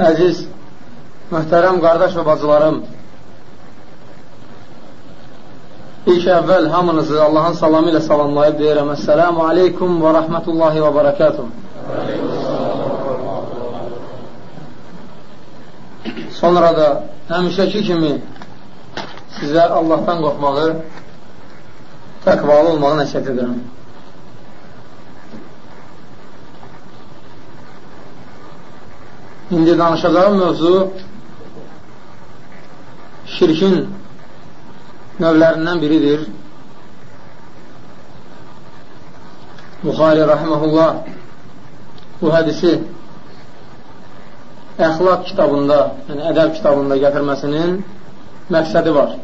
Əziz, mühtərəm qardaş və bacılarım, ilk əvvəl hamınızı Allahın salamı ilə salamlayıb deyirəm, Əssəlamu aleykum və rəhmətullahi və bərəkətum. Sonra da həmişəki kimi sizə Allahdan qorxmağı, təqvalı olmağı nəsiyyət edirəm. İndi danışacağım mövzu şirkin növlərindən biridir. Buxari rahiməhullah bu hədisi əxlaq kitabında, yəni ədəb kitabında gətirməsinin məqsədi var.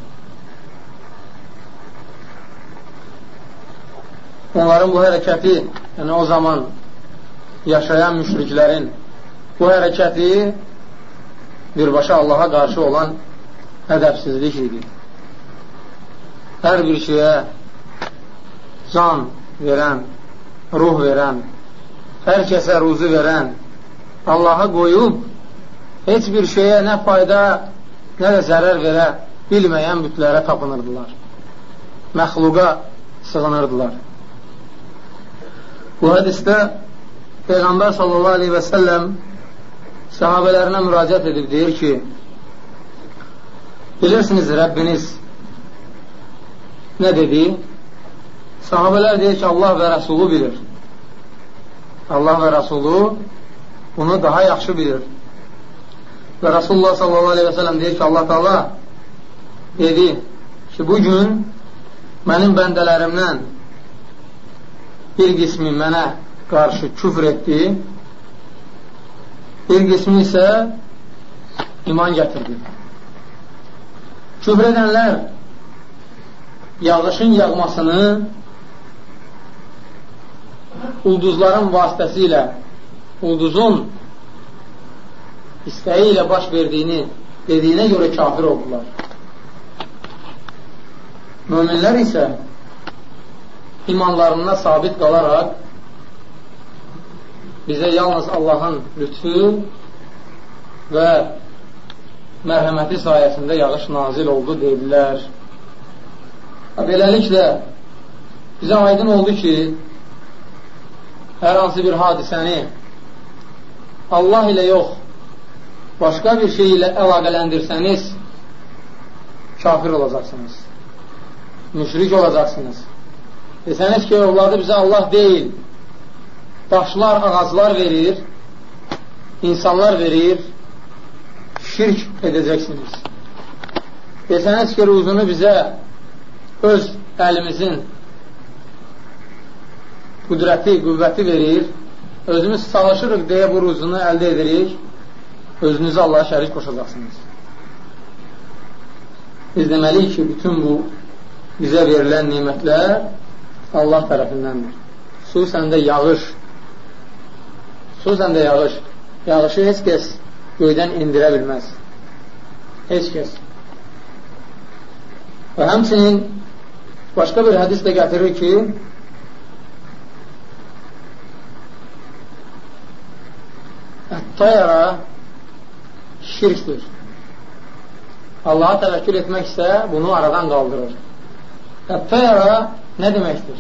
Onların bu hərəkəti, yəni o zaman yaşayan müşriklərin bu hərəkəti birbaşa Allaha qarşı olan ədəbsizlik idi. Hər bir şeyə can verən, ruh verən, hər kəsə ruzu verən, Allaha qoyub heç bir şeyə nə fayda, nə də zərər verə bilməyən bütlərə tapınırdılar. Məxluqa sığınırdılar. Bu hədisdə Peyğəmbər sallallahu aleyhi və səlləm sahabələrinə müraciət edib deyir ki, bilirsiniz Rəbbiniz nə dedi? Sahabələr deyir ki, Allah və Rəsulu bilir. Allah və Rəsulu bunu daha yaxşı bilir. Və Rasulullah sallallahu aleyhi və sələm deyir ki, Allah taala dedi ki, bugün mənim bəndələrimdən bir qismi mənə qarşı küfr etdi, bir qismi isə iman gətirdi. Küfr edənlər yağışın yağmasını ulduzların vasitəsilə ulduzun istəyi ilə baş verdiyini dediyinə görə kafir oldular. Möminlər isə imanlarına sabit qalaraq bizə yalnız Allahın lütfü və mərhəməti sayəsində yağış nazil oldu deyirlər. Beləliklə, bizə aydın oldu ki, hər hansı bir hadisəni Allah ilə yox, başqa bir şey ilə əlaqələndirsəniz, kafir olacaqsınız. Müşrik olacaqsınız. Desəniz ki, övladı bizə Allah deyil, daşlar, ağaclar verir, insanlar verir, şirk edəcəksiniz. Desəniz ki, ruzunu bizə öz əlimizin qüdrəti, qüvvəti verir, özümüz çalışırıq deyə bu ruzunu əldə edirik, özünüzü Allaha şərik qoşacaqsınız. Biz deməliyik ki, bütün bu bizə verilən nimətlər Allah tərəfindəndir. Xüsusən də yağış, xüsusən də yağış. Yağışı heç kəs göydən indirə bilməz. Heç kəs. Və həmçinin başqa bir hədis də gətirir ki, Ət-tayara şirkdir. Allaha təvəkkül etmək isə bunu aradan qaldırır. Ət-tayara nə deməkdir?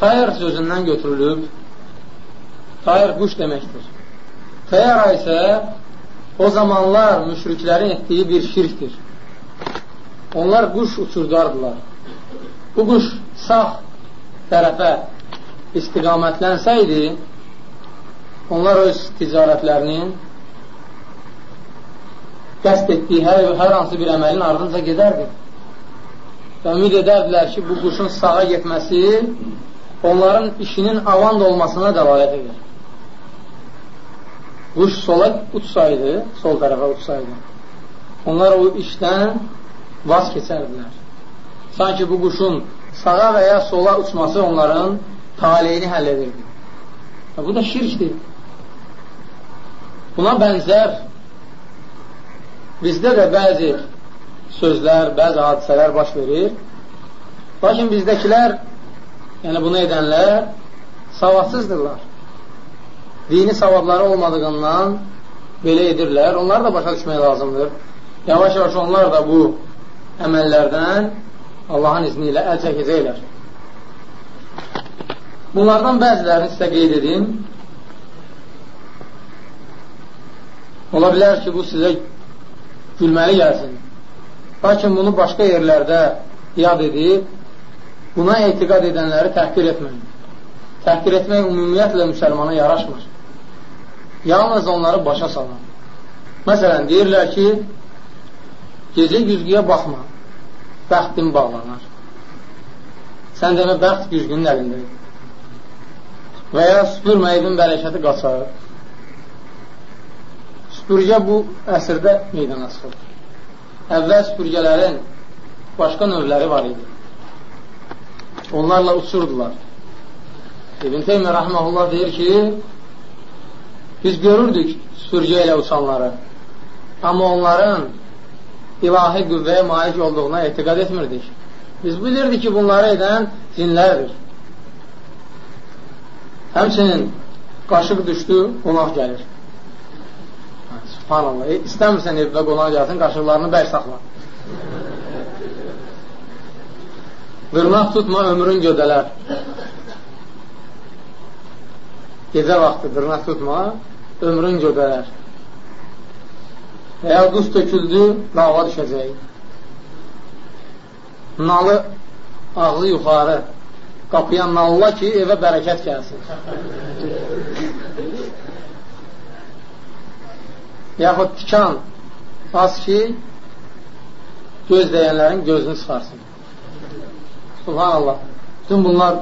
Tayr sözündən götürülüb Tayr quş deməkdir. Tayara isə o zamanlar müşriklərin etdiyi bir şirkdir. Onlar quş uçurdardılar. Bu quş sağ tərəfə istiqamətlənsəydi, onlar öz ticarətlərinin qəst etdiyi hər, hər hansı bir əməlin ardınca gedərdi. Və ümid edərdilər ki, bu quşun sağa getməsi onların işinin avand olmasına dəlalət edir. Quş sola uçsaydı, sol tərəfə uçsaydı, onlar o işdən vaz keçərdilər. Sanki bu quşun sağa və ya sola uçması onların taleyini həll edirdi. Bu da şirkdir. Buna bənzər bizdə də bəzi sözlər, bəzi hadisələr baş verir. Lakin bizdəkilər, yəni bunu edənlər savadsızdırlar. Dini savadları olmadığından belə edirlər, onları da başa düşmək lazımdır. Yavaş-yavaş onlar da bu əməllərdən Allahın izni ilə əl çəkəcəklər. Bunlardan bəzilərini sizə qeyd edim. Ola bilər ki, bu sizə gülməli gəlsin. Lakin bunu başqa yerlərdə yad edib, buna etiqad edənləri təhqir etməyin. Təhqir etmək ümumiyyətlə müsəlmana yaraşmır. Yalnız onları başa salın. Məsələn, deyirlər ki, gecə güzgüyə baxma, bəxtin bağlanar. Sən demə, bəxt güzgünün əlindədir. Və ya süpürmə evin bərəkəti qaçar. Süpürgə bu əsrdə meydana çıxır. Əvvəl süpürgələrin başqa növləri var idi. Onlarla uçurdular. İbn Teymiyyə Rəhməhullah deyir ki, biz görürdük süpürgə ilə uçanları. Amma onların ilahi qüvvəyə malik olduğuna etiqad etmirdik. Biz bilirdik ki, bunları edən cinlərdir. Həmçinin qaşıq düşdü, qonaq gəlir. Subhanallah. E, istəmirsən evdə qonaq gəlsin, qaşıqlarını bək saxla. Dırnaq tutma, ömrün gödələr. Gecə vaxtı dırnaq tutma, ömrün gödələr. Və ya quz töküldü, dava düşəcək. Nalı ağzı yuxarı, qapıya nalla ki, evə bərəkət gəlsin. Yaxud tikan az ki, göz deyənlərin gözünü çıxarsın. Subhanallah. Bütün bunlar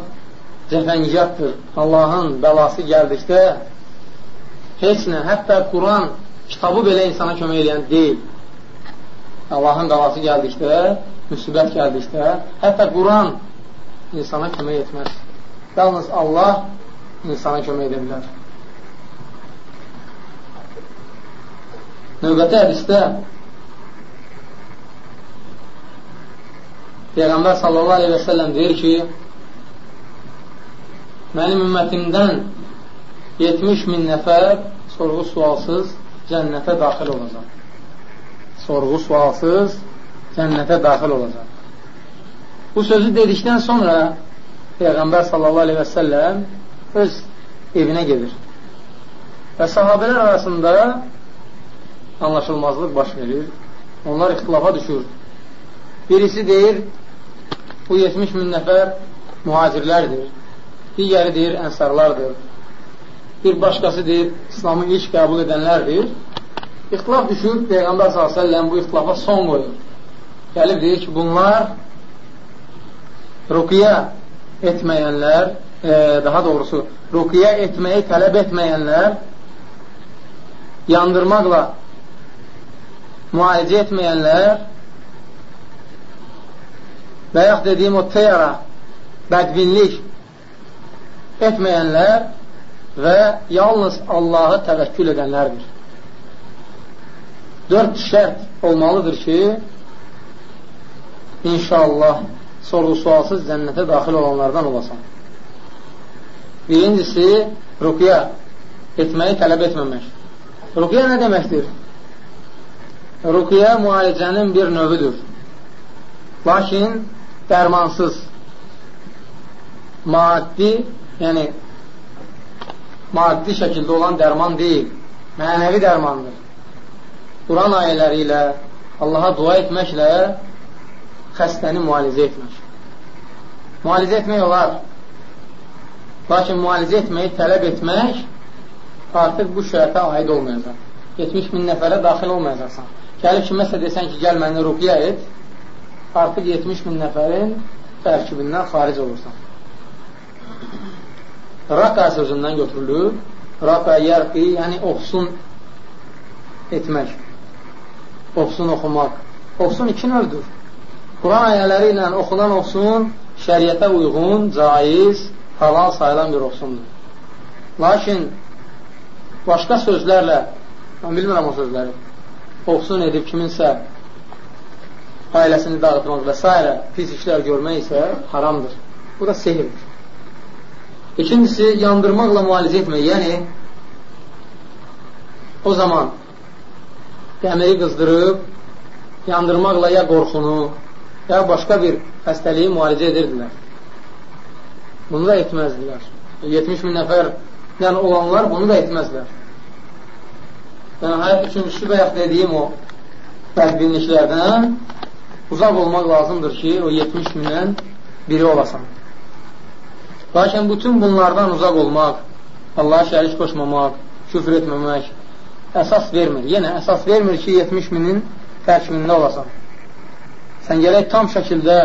cəfəngiyatdır. Allahın bəlası gəldikdə heç nə, hətta Quran kitabı belə insana kömək edən deyil. Allahın qalası gəldikdə, müsibət gəldikdə, hətta Quran insana kömək etməz. Yalnız Allah insana kömək edə bilər. Növbəti hədisdə Peyğəmbər sallallahu aleyhi və səlləm deyir ki, mənim ümmətimdən 70 min nəfər sorğu sualsız cənnətə daxil olacaq. Sorğu sualsız cənnətə daxil olacaq. Bu sözü dedikdən sonra Peyğəmbər sallallahu aleyhi və səlləm öz evinə gedir. Və sahabələr arasında anlaşılmazlıq baş verir. Onlar ixtilafa düşür. Birisi deyir, bu 70 min nəfər mühacirlərdir. Digəri deyir, ənsarlardır bir başqası deyir, İslamı ilk qəbul edənlərdir. İxtilaf düşür, Peyğəmbər s.ə.v bu ixtilafa son qoyur. Gəlib deyir ki, bunlar ruqiyə etməyənlər, e, daha doğrusu, ruqiyə etməyi tələb etməyənlər, yandırmaqla müalicə etməyənlər və yaxud dediyim o teyara, bədvinlik etməyənlər və yalnız Allahı təvəkkül edənlərdir. Dörd şərt olmalıdır ki, inşallah sorğu-sualsız cənnətə daxil olanlardan olasan. Birincisi, ruqya etməyi tələb etməmək. Ruqya nə deməkdir? Ruqya müalicənin bir növüdür. Lakin dərmansız, maddi, yəni maddi şəkildə olan dərman deyil, mənəvi dərmandır. Quran ayələri ilə, Allaha dua etməklə xəstəni müalicə etmək. Müalicə etmək olar. Lakin müalicə etməyi tələb etmək artıq bu şərətə aid olmayacaq. 70 min nəfərə daxil olmayacaqsan. Gəlib kiməsə desən ki, gəl məni ruqya et, artıq 70 min nəfərin tərkibindən xaric olursan. Raka sözündən götürülür. Raka yərqi, yəni oxsun etmək. Oxsun oxumaq. Oxsun iki növdür. Quran ayələri ilə oxunan oxsun şəriətə uyğun, caiz, halal sayılan bir oxsundur. Lakin başqa sözlərlə, mən bilmirəm o sözləri, oxsun edib kiminsə ailəsini dağıtmaq və s. pis işlər görmək isə haramdır. Bu da sehirdir. İkincisi, yandırmaqla müalicə etmək. Yəni, o zaman dəmiri qızdırıb, yandırmaqla ya qorxunu, ya başqa bir xəstəliyi müalicə edirdilər. Bunu da etməzdilər. 70 min nəfərdən olanlar bunu da etməzdilər. Və nəhayət üçüncüsü yaxud dediyim o bədbinliklərdən uzaq olmaq lazımdır ki, o 70 mindən biri olasan. Lakin bütün bunlardan uzaq olmaq, Allaha şərik qoşmamaq, küfr etməmək əsas vermir. Yenə əsas vermir ki, 70 minin tərkibində olasan. Sən gələk tam şəkildə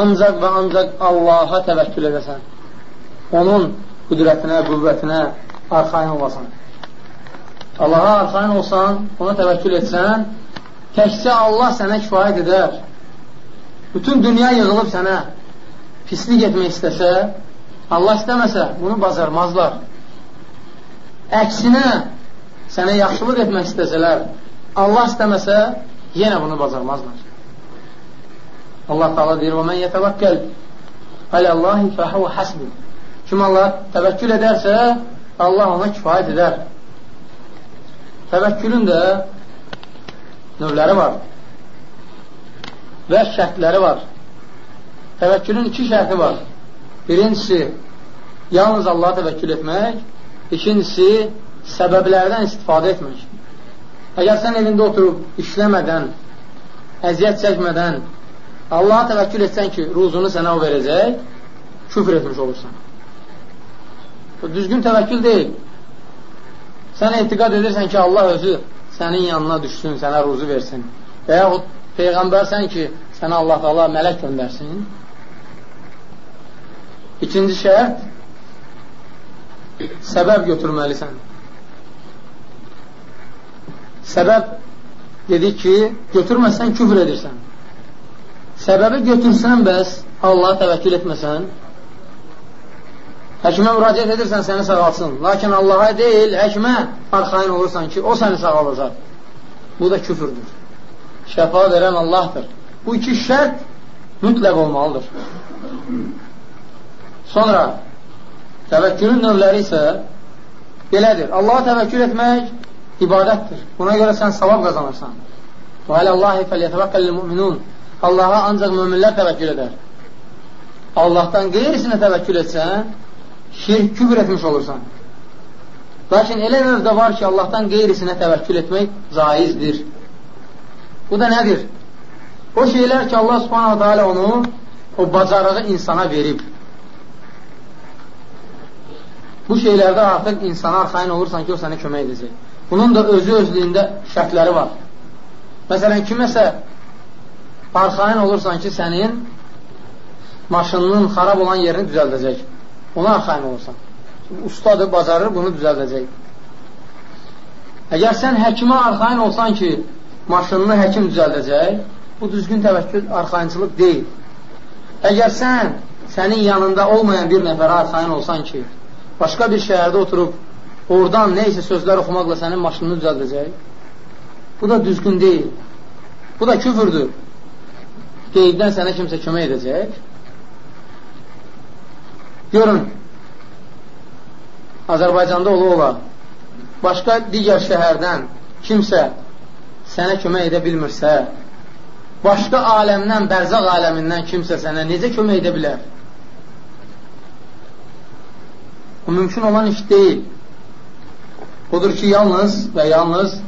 ancaq və ancaq Allaha təvəkkül edəsən. Onun qüdrətinə, qüvvətinə arxain olasan. Allaha arxain olsan, ona təvəkkül etsən, təkcə Allah sənə kifayət edər. Bütün dünya yığılıb sənə pislik etmək istəsə, Allah istəməsə, bunu bacarmazlar. Əksinə, sənə yaxşılıq etmək istəsələr, Allah istəməsə, yenə bunu bacarmazlar. Allah Taala deyir: "Və men yetevəkkəl aləllahi fəhəvə hasbu." Kim Allah təvəkkül edərsə, Allah ona kifayət edər. Təvəkkülün də növləri var və şərtləri var. Təvəkkülün iki şərti var. Birincisi, yalnız Allaha təvəkkül etmək. İkincisi, səbəblərdən istifadə etmək. Əgər sən evində oturub işləmədən, əziyyət çəkmədən Allaha təvəkkül etsən ki, ruzunu sənə o verəcək, küfr etmiş olursan. Bu düzgün təvəkkül deyil. Sən etiqad edirsən ki, Allah özü sənin yanına düşsün, sənə ruzu versin. Və yaxud Peyğəmbərsən ki, sənə Allah Allah mələk göndərsin. İkinci şərt, səbəb götürməlisən. Səbəb dedik ki, götürməsən küfr edirsən. Səbəbi götürsən bəs, Allah təvəkkül etməsən, həkimə müraciət edirsən, səni sağalsın. Lakin Allaha deyil, həkimə arxain olursan ki, o səni sağalacaq. Bu da küfürdür. Şəfa verən Allahdır. Bu iki şərt mütləq olmalıdır. Sonra təvəkkülün növləri isə belədir. Allaha təvəkkül etmək ibadətdir. Buna görə sən savab qazanırsan. Və aləllahi fəlyətəvəkkəl müminun. Allaha ancaq müminlər təvəkkül edər. Allahdan qeyrisinə təvəkkül etsən, şirk kübr etmiş olursan. Lakin elə növdə var ki, Allahdan qeyrisinə təvəkkül etmək caizdir. Bu da nədir? O şeylər ki, Allah subhanahu teala onu, o bacarığı insana verib. Bu şeylərdə artıq insana arxain olursan ki, o sənə kömək edəcək. Bunun da özü özlüyündə şərtləri var. Məsələn, kiməsə arxain olursan ki, sənin maşınının xarab olan yerini düzəldəcək. Ona arxain olursan. Ustadır, bacarır, bunu düzəldəcək. Əgər sən həkimə arxain olsan ki, maşınını həkim düzəldəcək, bu düzgün təvəkkül arxainçılıq deyil. Əgər sən sənin yanında olmayan bir nəfərə arxain olsan ki, başqa bir şəhərdə oturub oradan nə isə sözlər oxumaqla sənin maşınını düzəldəcək. Bu da düzgün deyil. Bu da küfürdür. Qeybdən sənə kimsə kömək edəcək. Görün, Azərbaycanda ola ola, başqa digər şəhərdən kimsə sənə kömək edə bilmirsə, başqa aləmdən, bərzaq aləmindən kimsə sənə necə kömək edə bilər? Bu mümkün olan iş deyil. Odur ki, yalnız və yalnız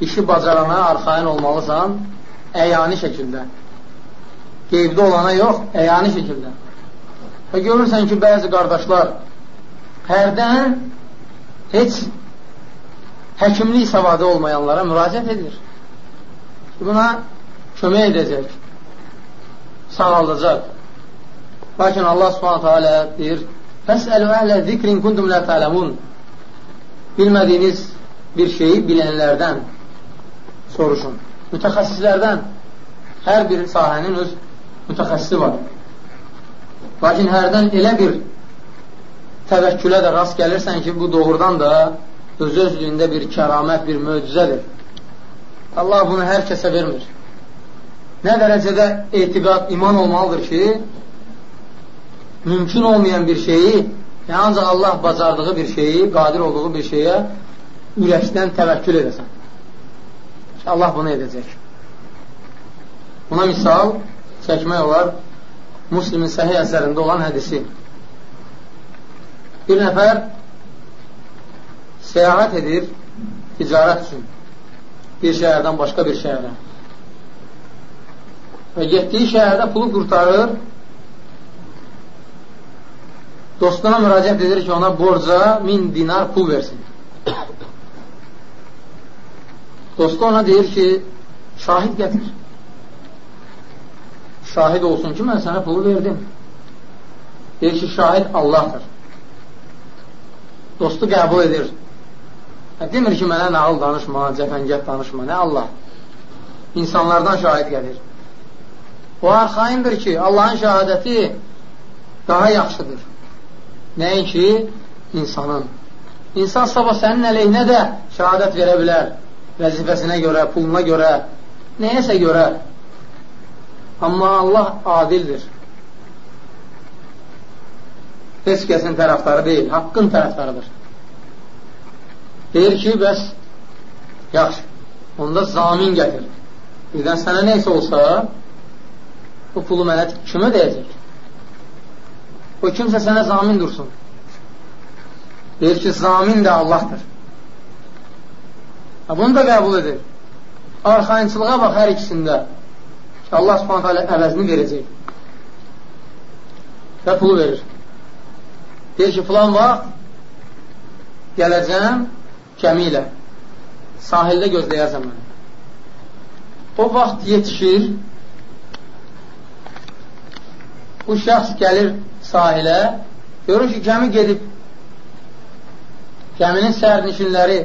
işi bacarana arxain olmalısan, əyani şəkildə. Qeybdə olana yox, əyani şəkildə. Və görürsən ki, bəzi qardaşlar hərdən heç həkimlik savadı olmayanlara müraciət edir. Buna kömək edəcək, sağaldacaq. Lakin Allah subhanətə alə deyir, Fəsəlu əhlə zikrin kuntum lə tələmun Bilmədiyiniz bir şeyi bilənlərdən soruşun. Mütəxəssislərdən hər bir sahənin öz mütəxəssisi var. Lakin hərdən elə bir təvəkkülə də rast gəlirsən ki, bu doğrudan da öz özlüyündə bir kəramət, bir möcüzədir. Allah bunu hər kəsə vermir. Nə dərəcədə etiqad, iman olmalıdır ki, mümkün olmayan bir şeyi, yəni ancaq Allah bacardığı bir şeyi, qadir olduğu bir şeyə ürəkdən təvəkkül edəsən. Allah bunu edəcək. Buna misal çəkmək olar Muslimin səhih əsərində olan hədisi. Bir nəfər səyahət edir ticarət üçün bir şəhərdən başqa bir şəhərə və getdiyi şəhərdə pulu qurtarır dostuna müraciət edir ki, ona borca min dinar pul versin. Dostu ona deyir ki, şahid gətir. Şahid olsun ki, mən sənə pulu verdim. Deyir ki, şahid Allahdır. Dostu qəbul edir. Demir ki, mənə nağıl danışma, cəfəngət danışma, nə Allah? İnsanlardan şahid gəlir. O arxayındır ki, Allahın şəhadəti daha yaxşıdır. Nəinki insanın. İnsan sabah sənin əleyhinə də şəhadət verə bilər. Vəzifəsinə görə, puluna görə, nəyəsə görə. Amma Allah adildir. Heç kəsin tərəfdarı deyil, haqqın tərəfdarıdır. Deyir ki, bəs yaxşı, onda zamin gətir. Birdən sənə neysə olsa, bu pulu mənə kim ödəyəcək? O kimsə sənə zamin dursun. Deyir ki, zamin də Allahdır. Bunu da qəbul edir. Arxayınçılığa bax hər ikisində ki, Allah subhanət hələ əvəzini verəcək. Və pulu verir. Deyir ki, filan vaxt gələcəm, gəmi ilə sahildə gözləyərsən məni. O vaxt yetişir, bu şəxs gəlir sahilə, görür ki, gəmi gedib, gəminin sərnişinləri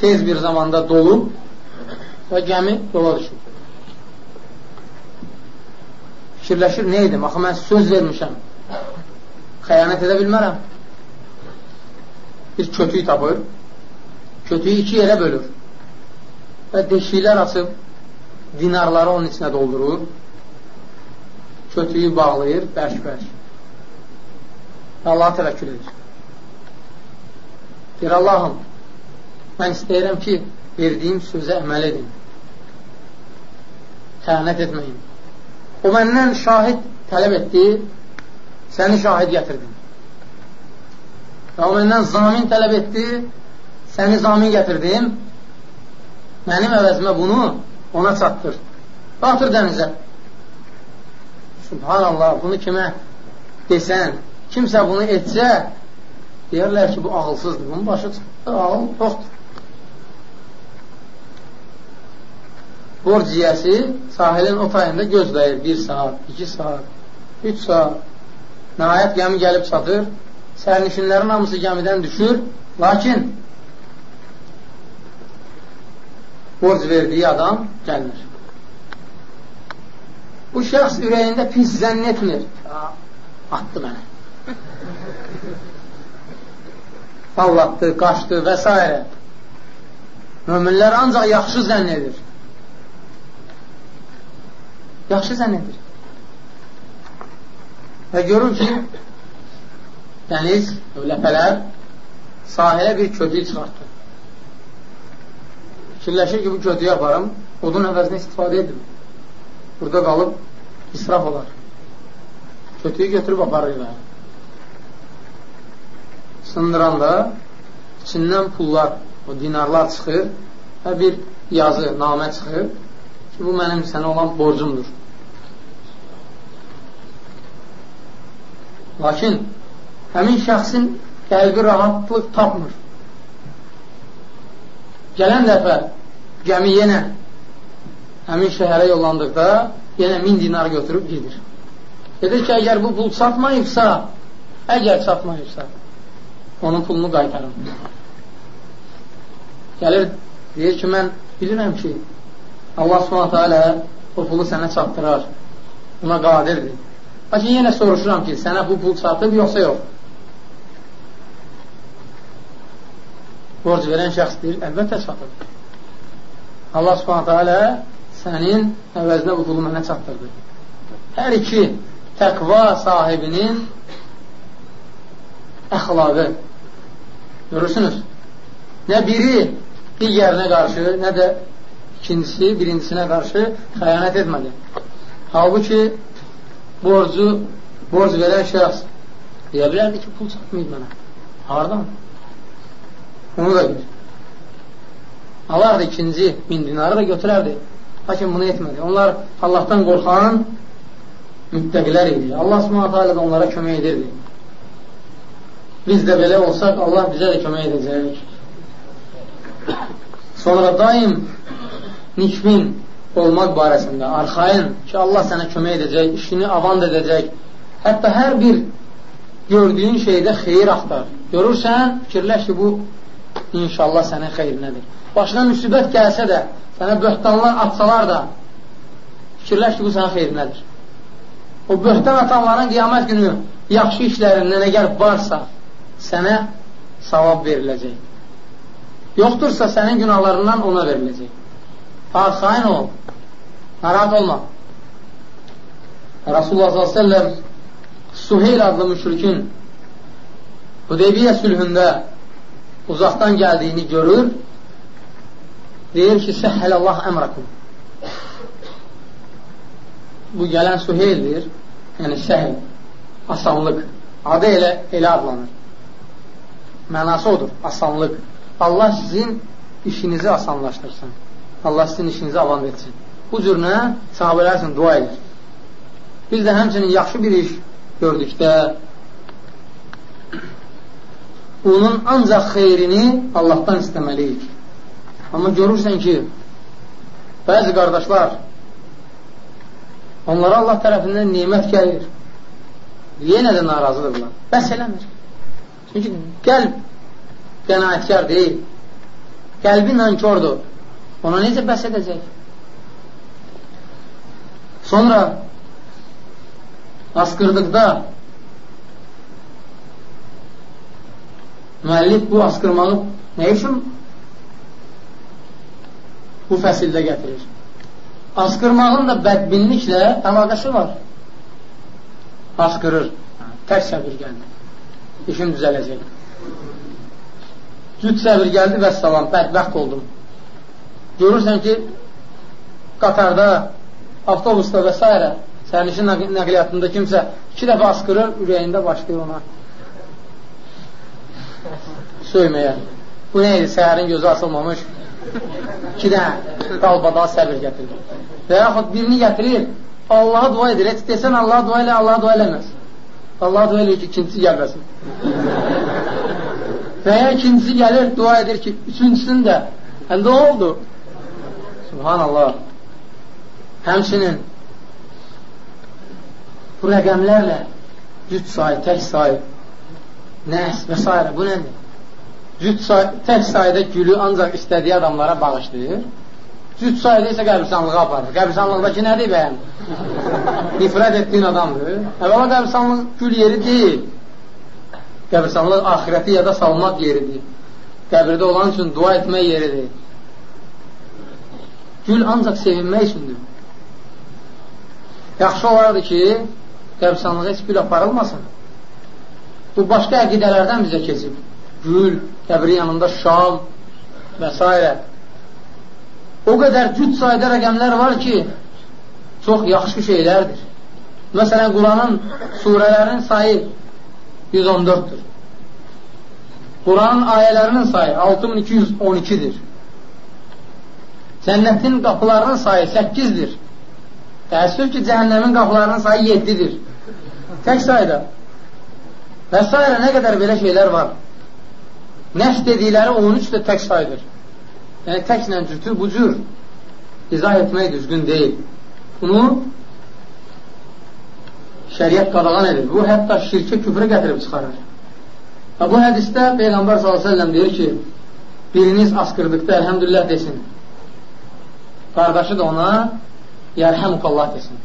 tez bir zamanda dolub və gəmi yola düşür. Fikirləşir, nə edim? Axı, mən söz vermişəm, xəyanət edə bilmərəm bir kötüyü tapır, kötüyü iki yerə bölür və deşiklər açıb dinarları onun içinə doldurur, kötüyü bağlayır, bərk-bərk. Allah təvəkkül edir. Deyir, Allahım, mən istəyirəm ki, verdiyim sözə əməl edin. Xəyanət etməyin. O məndən şahid tələb etdi, səni şahid gətirdim. Və o məndən zamin tələb etdi, səni zamin gətirdim, mənim əvəzimə bunu ona çatdır. Batır dənizə. Subhanallah, bunu kimə desən, kimsə bunu etsə, deyərlər ki, bu ağılsızdır, bunun başı çıxdı, ağıl yoxdur. Borc yiyəsi sahilin o tayında gözləyir bir saat, iki saat, üç saat. Nəhayət gəmi gəlib çatır, sərnişinlərin hamısı gəmidən düşür, lakin borc verdiyi adam gəlmir. Bu şəxs ürəyində pis zənn etmir. Atdı mənə. Fallatdı, qaçdı və s. Möminlər ancaq yaxşı zənn edir. Yaxşı zənn edir. Və görür ki, dəniz, ləpələr sahilə bir kötüyü çıxartdı. Fikirləşir ki, bu kötüyü aparım, odun əvəzinə istifadə edim. Burada qalıb israf olar. Kötüyü götürüb aparır ilə. Sındıranda içindən pullar, o dinarlar çıxır və bir yazı, namə çıxır ki, bu mənim sənə olan borcumdur. Lakin həmin şəxsin qəlbi rahatlıq tapmır. Gələn dəfə gəmi yenə həmin şəhərə yollandıqda yenə min dinar götürüb gedir. Dedir ki, əgər bu pul çatmayıbsa, əgər çatmayıbsa, onun pulunu qaytarım. Gəlir, deyir ki, mən bilirəm ki, Allah subhanətə alə o pulu sənə çatdırar. Buna qadirdir. Lakin yenə soruşuram ki, sənə bu pul çatıb, yoxsa yox? borc verən şəxs deyir, əlbəttə çatır. Allah subhanətə alə sənin əvəzinə bu pulu mənə çatdırdı. Hər iki təqva sahibinin əxlaqı görürsünüz. Nə biri digərinə qarşı, nə də ikincisi, birincisinə qarşı xəyanət etmədi. Halbuki borcu, borc verən şəxs deyə bilərdi ki, pul çatmayıb mənə. Hardan? Onu da bilir. Alardı ikinci min dinarı da götürərdi. Lakin bunu etmədi. Onlar Allahdan qorxan müttəqilər idi. Allah subhanətə alə də onlara kömək edirdi. Biz də belə olsaq, Allah bizə də kömək edəcək. Sonra daim nikbin olmaq barəsində, arxain ki, Allah sənə kömək edəcək, işini avand edəcək. Hətta hər bir gördüyün şeydə xeyir axtar. Görürsən, fikirləş ki, bu inşallah sənin xeyrinədir. Başına müsibət gəlsə də, sənə böhtanlar atsalar da, fikirləş ki, bu sənin xeyrinədir. O böhtan atanların qiyamət günü yaxşı işlərindən əgər varsa, sənə savab veriləcək. Yoxdursa, sənin günahlarından ona veriləcək. Arxain ol, narahat olma. Rasulullah s.ə.v Suheyl adlı müşrikin Hüdeybiyyə sülhündə uzaqdan gəldiyini görür, deyir ki, səhhəlallah əmrakum. Bu gələn Suheyldir, yəni səhl, asanlıq. Adı elə, elə adlanır. Mənası odur, asanlıq. Allah sizin işinizi asanlaşdırsın. Allah sizin işinizi avan etsin. Bu cürünə sahabələr üçün dua edir. Biz də həmçinin yaxşı bir iş gördükdə onun ancaq xeyrini Allahdan istəməliyik. Amma görürsən ki, bəzi qardaşlar onlara Allah tərəfindən nimət gəlir. Yenə də narazıdırlar. Bəs eləmir. Çünki qəlb qənaətkar deyil. Qəlbi nankordur. Ona necə bəs edəcək? Sonra askırdıqda müəllif bu askırmağı nə üçün bu fəsildə gətirir? Askırmağın da bədbinliklə əlaqəsi var. Askırır. Tək səbir gəldi. İşim düzələcək. Cüt səbir gəldi və salam, bədbəxt oldum. Görürsən ki, qatarda, avtobusda və s. sərnişin nəqliyyatında kimsə iki dəfə askırır, ürəyində başlayır ona söyməyə. Bu nə idi? Səhərin gözü asılmamış iki dənə qalbada səbir gətirir. Və yaxud birini gətirir, Allaha dua edir. Heç desən Allaha dua elə, Allaha dua eləməz. Allaha dua edir ki, ikincisi gəlməsin. Və ya ikincisi gəlir, dua edir ki, üçüncüsünü də. Hə, nə oldu? Subhanallah. Həmçinin bu rəqəmlərlə cüt sayı, tək sayı, nəs və s. Bu nədir? Cüt sayı, tək sayıda gülü ancaq istədiyi adamlara bağışlayır. Cüt sayıda isə qəbristanlığa aparır. Qəbristanlıqdakı nədir bəyən? Nifrət etdiyin adamdır. Əvvəla qəbristanlıq gül yeri deyil. Qəbristanlıq ahirəti yada salmaq yeridir. Qəbirdə olan üçün dua etmək yeridir. Gül ancaq sevinmək üçündür. Yaxşı olardı ki, qəbristanlığa heç gül aparılmasın. Bu başqa əqidələrdən bizə keçib. Gül, qəbri yanında şam və s. O qədər cüt sayda rəqəmlər var ki, çox yaxşı şeylərdir. Məsələn, Quranın surələrinin sayı 114-dür. Quranın ayələrinin sayı 6212-dir. Cənnətin qapılarının sayı 8-dir. Təəssüf ki, cəhənnəmin qapılarının sayı 7-dir. Tək sayda. Və s. nə qədər belə şeylər var. Nəfs dedikləri 13 də tək saydır. Yəni, təklə cütü bu cür izah etmək düzgün deyil. Bunu şəriət qadağan edir. Bu, hətta şirkə küfrə gətirib çıxarır. Və bu hədisdə Peyğəmbər s.ə.v deyir ki, biriniz askırdıqda əlhəmdülillah desin. Qardaşı da ona yərhəmukallah desin.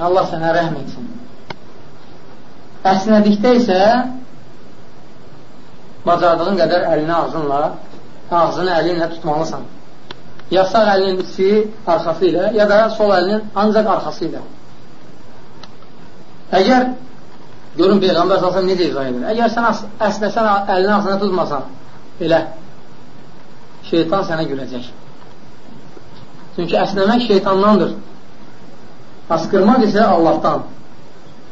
Allah sənə rəhm etsin. Əsnədikdə isə bacardığın qədər əlini ağzınla, ağzını əlinlə tutmalısan. Ya sağ əlinin içi arxası ilə, ya da sol əlinin ancaq arxası ilə. Əgər Görün Peyğəmbər salsa necə izah edir. Əgər sən əsnəsən, əlini ağzına tutmasan, elə şeytan sənə güləcək. Çünki əsnəmək şeytandandır. Askırmaq isə Allahdan.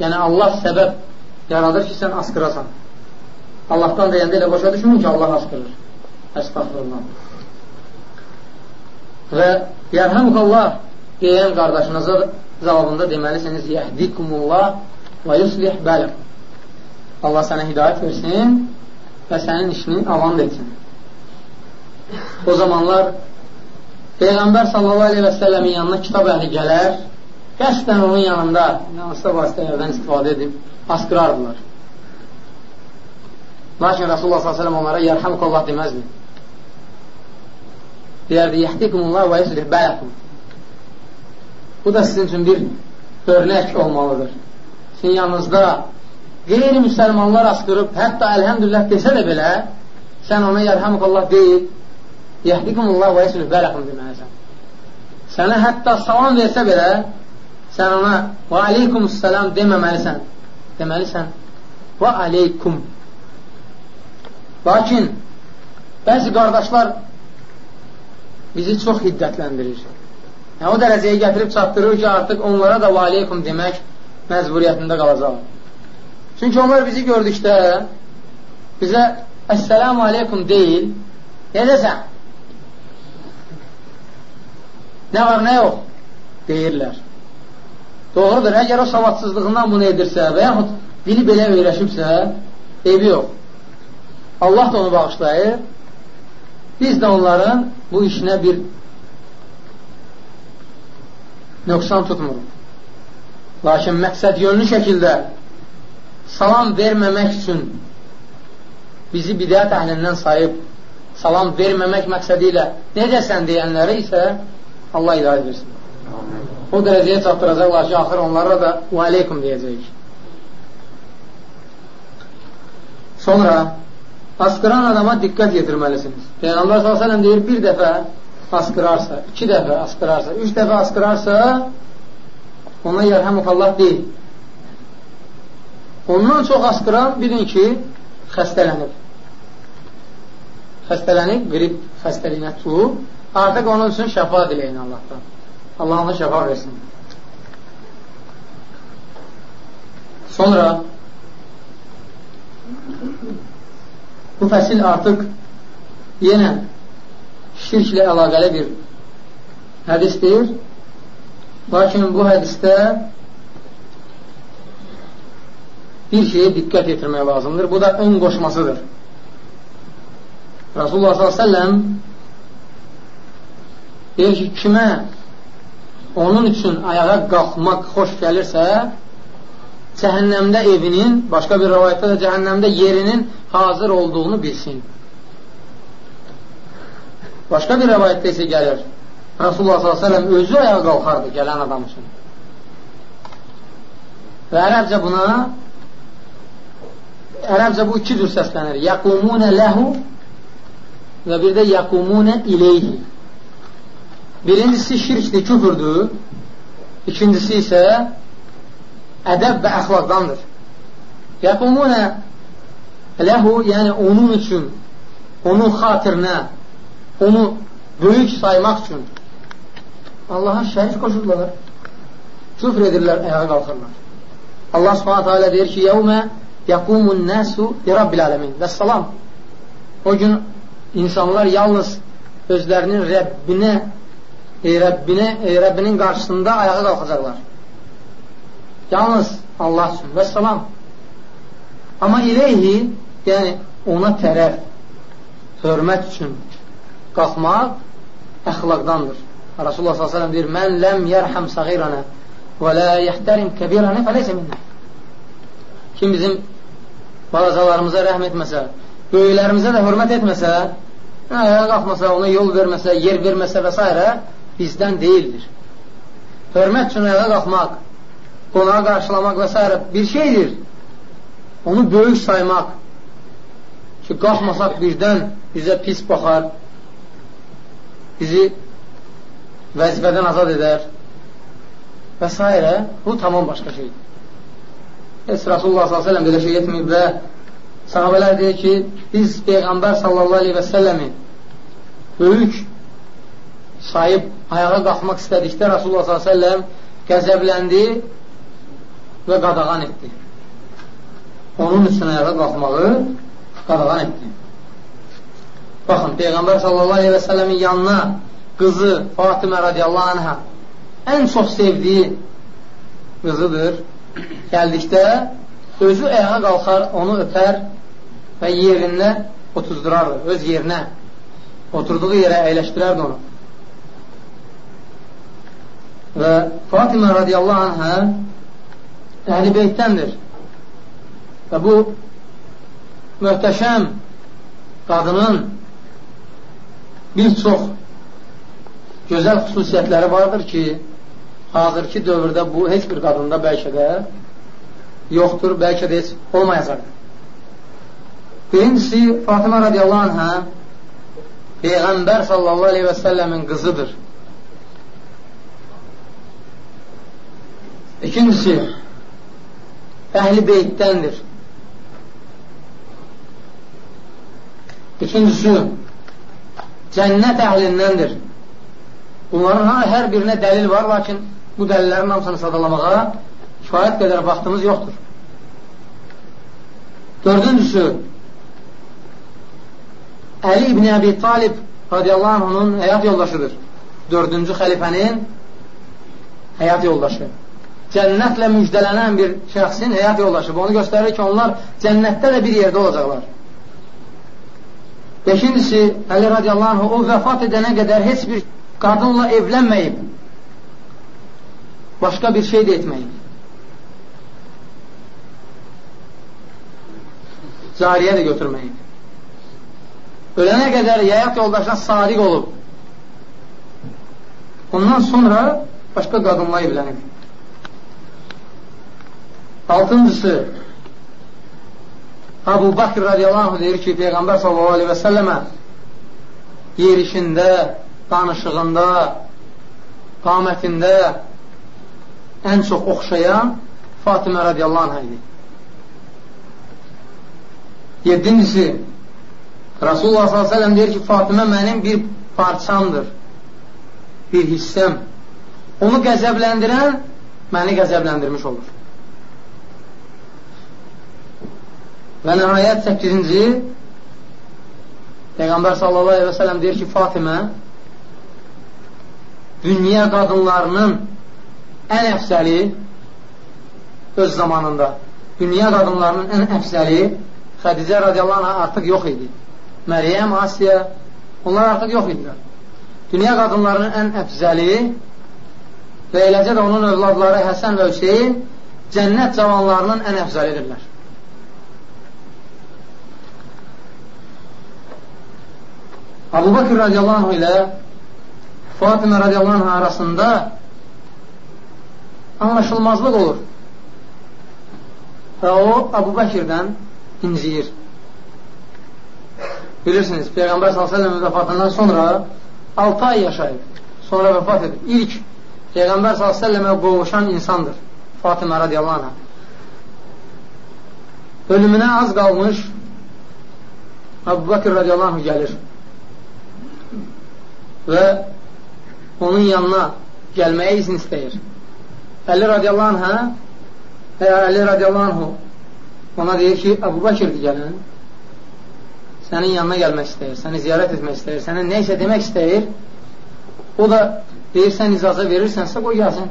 Yəni, Allah səbəb yaradır ki, sən askırasan. Allahdan deyəndə elə başa düşmün ki, Allah askırır. Əstəxfirullah. Və yərhəmqallah deyən qardaşınıza cavabında deməlisiniz, yəhdikumullah və yuslih bələm. Allah sənə hidayət versin və sənin işini avand etsin. O zamanlar Peyğəmbər sallallahu aleyhi və səlləmin yanına kitab əhli gələr, qəsdən onun yanında hansısa vasitələrdən istifadə edib asqırardılar. Lakin Rasulullah s.ə.v onlara yərhəmqallah deməzdi. Deyərdi, yəhdikumullah və yuslih bələkum. Bu da sizin üçün bir örnək olmalıdır. Sizin yanınızda qeyri-müsəlmanlar asqırıb, hətta əlhəmdülillah desə də belə, sən ona yərhəmqallah deyib, yəhdikumullah və yəsulüh bələkum deməlisən. Sənə hətta salam versə belə, sən ona və aleykumussalam deməməlisən. Deməlisən, və aleykum. Lakin, bəzi qardaşlar bizi çox hiddətləndirir. Yəni, o dərəcəyə gətirib çatdırır ki, artıq onlara da valeykum demək məcburiyyətində qalacaq. Çünki onlar bizi gördükdə bizə Əssəlamu aleykum deyil, necəsən? Nə var, nə yox? Deyirlər. Doğrudur, əgər o savadsızlığından bunu edirsə və yaxud dili belə öyrəşibsə, eybi yox. Allah da onu bağışlayır. Biz də onların bu işinə bir nöqsan tutmuruq. Lakin məqsəd yönlü şəkildə salam verməmək üçün bizi bidət əhlindən sayıb salam verməmək məqsədi ilə necəsən deyənləri isə Allah idarə versin. O dərəcəyə çatdıracaqlar ki, axır onlara da və aleykum deyəcək. Sonra asqıran adama diqqət yetirməlisiniz. Peyğəmbər s.ə.v deyir, bir dəfə askırarsa, iki dəfə askırarsa, üç dəfə askırarsa, ona yərhəmukallah deyil. Ondan çox askıran bilin ki, xəstələnib. Xəstələnib, qrip xəstəliyinə tutub, artıq onun üçün şəfa diləyin Allahdan. Allah ona şəfa versin. Sonra bu fəsil artıq yenə şirklə əlaqəli bir hədisdir. Lakin bu hədisdə bir şeyə diqqət yetirmək lazımdır. Bu da ön qoşmasıdır. Rasulullah s.ə.v deyir ki, kimə onun üçün ayağa qalxmaq xoş gəlirsə, cəhənnəmdə evinin, başqa bir rəvayətdə də cəhənnəmdə yerinin hazır olduğunu bilsin. Başqa bir rəvayətdə isə gəlir. Rasulullah s.ə.v özü ayağa qalxardı gələn adam üçün. Və ərəbcə buna ərəbcə bu iki cür səslənir. Yəqumunə ləhu və bir də yəqumunə ileyhi. Birincisi şirkdir, küfürdür. İkincisi isə ədəb və əxlaqdandır. Yəqumunə ləhu, yəni onun üçün, onun xatirinə, onu böyük saymaq üçün Allaha şərik qoşurlar. Küfr edirlər, ayağa qalxırlar. Allah subhanətə alə deyir ki, Yəvmə yəqumun nəsu li Rabbil aləmin və salam. O gün insanlar yalnız özlərinin Rəbbinə e, Rəbbinə, e, Rəbbinin qarşısında ayağa qalxacaqlar. Yalnız Allah üçün və salam. Amma iləyhi, yəni ona tərəf, hörmət üçün qalxmaq əxlaqdandır. Rasulullah s.ə.v deyir, mən ləm yərhəm sağirənə və lə yəhtərim kəbirənə fələysə minnə. Kim bizim balacalarımıza rəhm etməsə, böyüklərimizə də hörmət etməsə, ayağa qalxmasa, ona yol verməsə, yer verməsə və s. bizdən deyildir. Hörmət üçün ayağa qalxmaq, qonağa qarşılamaq və s. bir şeydir. Onu böyük saymaq ki, qalxmasaq birdən bizə pis baxar, bizi vəzifədən azad edər və s. Bu tamam başqa şeydir. Heç Rasulullah s.ə.v belə şey etməyib və sahabələr deyir ki, biz Peyğəmbər sallallahu aleyhi və səlləmi böyük sayıb ayağa qalxmaq istədikdə Rasulullah s.ə.v qəzəbləndi və qadağan etdi. Onun üçün ayağa qalxmağı qadağan etdi. Baxın, Peyğəmbər sələmin yanına qızı Fatimə radiyallahu anhə ən çox sevdiyi qızıdır. Gəldikdə özü ayağa qalxar, onu öpər və yerində otuzdurardı, öz yerinə oturduğu yerə əyləşdirərdi onu. Və Fatimə radiyallahu anhə əhl-i beytdəndir. Və bu möhtəşəm qadının bir çox gözəl xüsusiyyətləri vardır ki, hazırki dövrdə bu heç bir qadında bəlkə də yoxdur, bəlkə də heç olmayacaq. Birincisi, Fatimə radiyallahu anhə Peyğəmbər sallallahu aleyhi və səlləmin qızıdır. İkincisi, əhl-i beytdəndir. İkincisi, cənnət əhlindəndir. Bunların hər birinə dəlil var, lakin bu dəlillərin hamısını sadalamağa kifayət qədər vaxtımız yoxdur. Dördüncüsü, Əli ibn Əbi Talib radiyallahu anh'ın həyat yoldaşıdır. Dördüncü xəlifənin həyat yoldaşı cənnətlə müjdələnən bir şəxsin həyat yoldaşı. Onu göstərir ki, onlar cənnətdə də bir yerdə olacaqlar. Beşincisi, Əli radiyallahu anh, o vəfat edənə qədər heç bir qadınla evlənməyib. Başqa bir şey də etməyib. Cariyə də götürməyib. Ölənə qədər həyat yoldaşına sadiq olub. Ondan sonra başqa qadınla evlənib. Altıncısı, Abu Bakr radiyallahu deyir ki, Peyğəmbər sallallahu aleyhi və səlləmə yerişində, danışığında, qamətində ən çox oxşayan Fatimə radiyallahu anh idi. Yedincisi, Rasulullah s.ə.v deyir ki, Fatimə mənim bir parçamdır, bir hissəm. Onu qəzəbləndirən məni qəzəbləndirmiş olur. Və nəhayət 8-ci Peyğəmbər sallallahu aleyhi və sələm deyir ki, Fatimə dünya qadınlarının ən əfsəli öz zamanında dünya qadınlarının ən əfsəli Xədicə radiyallahu anh artıq yox idi. Məryəm, Asiya onlar artıq yox idilər. Dünya qadınlarının ən əfzəli və eləcə də onun övladları Həsən və Hüseyin cənnət cavanlarının ən əfzəlidirlər. Abu Bakr radiyallahu ilə Fatimə radiyallahu arasında anlaşılmazlıq olur. Və o, Abu Bəkirdən inciyir. Bilirsiniz, Peyğəmbər s.ə.v vəfatından sonra 6 ay yaşayıb, sonra vəfat edib. İlk Peyğəmbər s.ə.və qovuşan insandır Fatimə radiyallahu anh. Ölümünə az qalmış Abu Bakr radiyallahu gəlir və onun yanına gəlməyə izin istəyir. Əli radiyallahu anhə və Əli radiyallahu anhu ona deyir ki, Əbu Bakirdir gələn sənin yanına gəlmək istəyir, səni ziyarət etmək istəyir, sənə nə isə demək istəyir o da deyir, sən icazə verirsənsə, qoy gəlsin.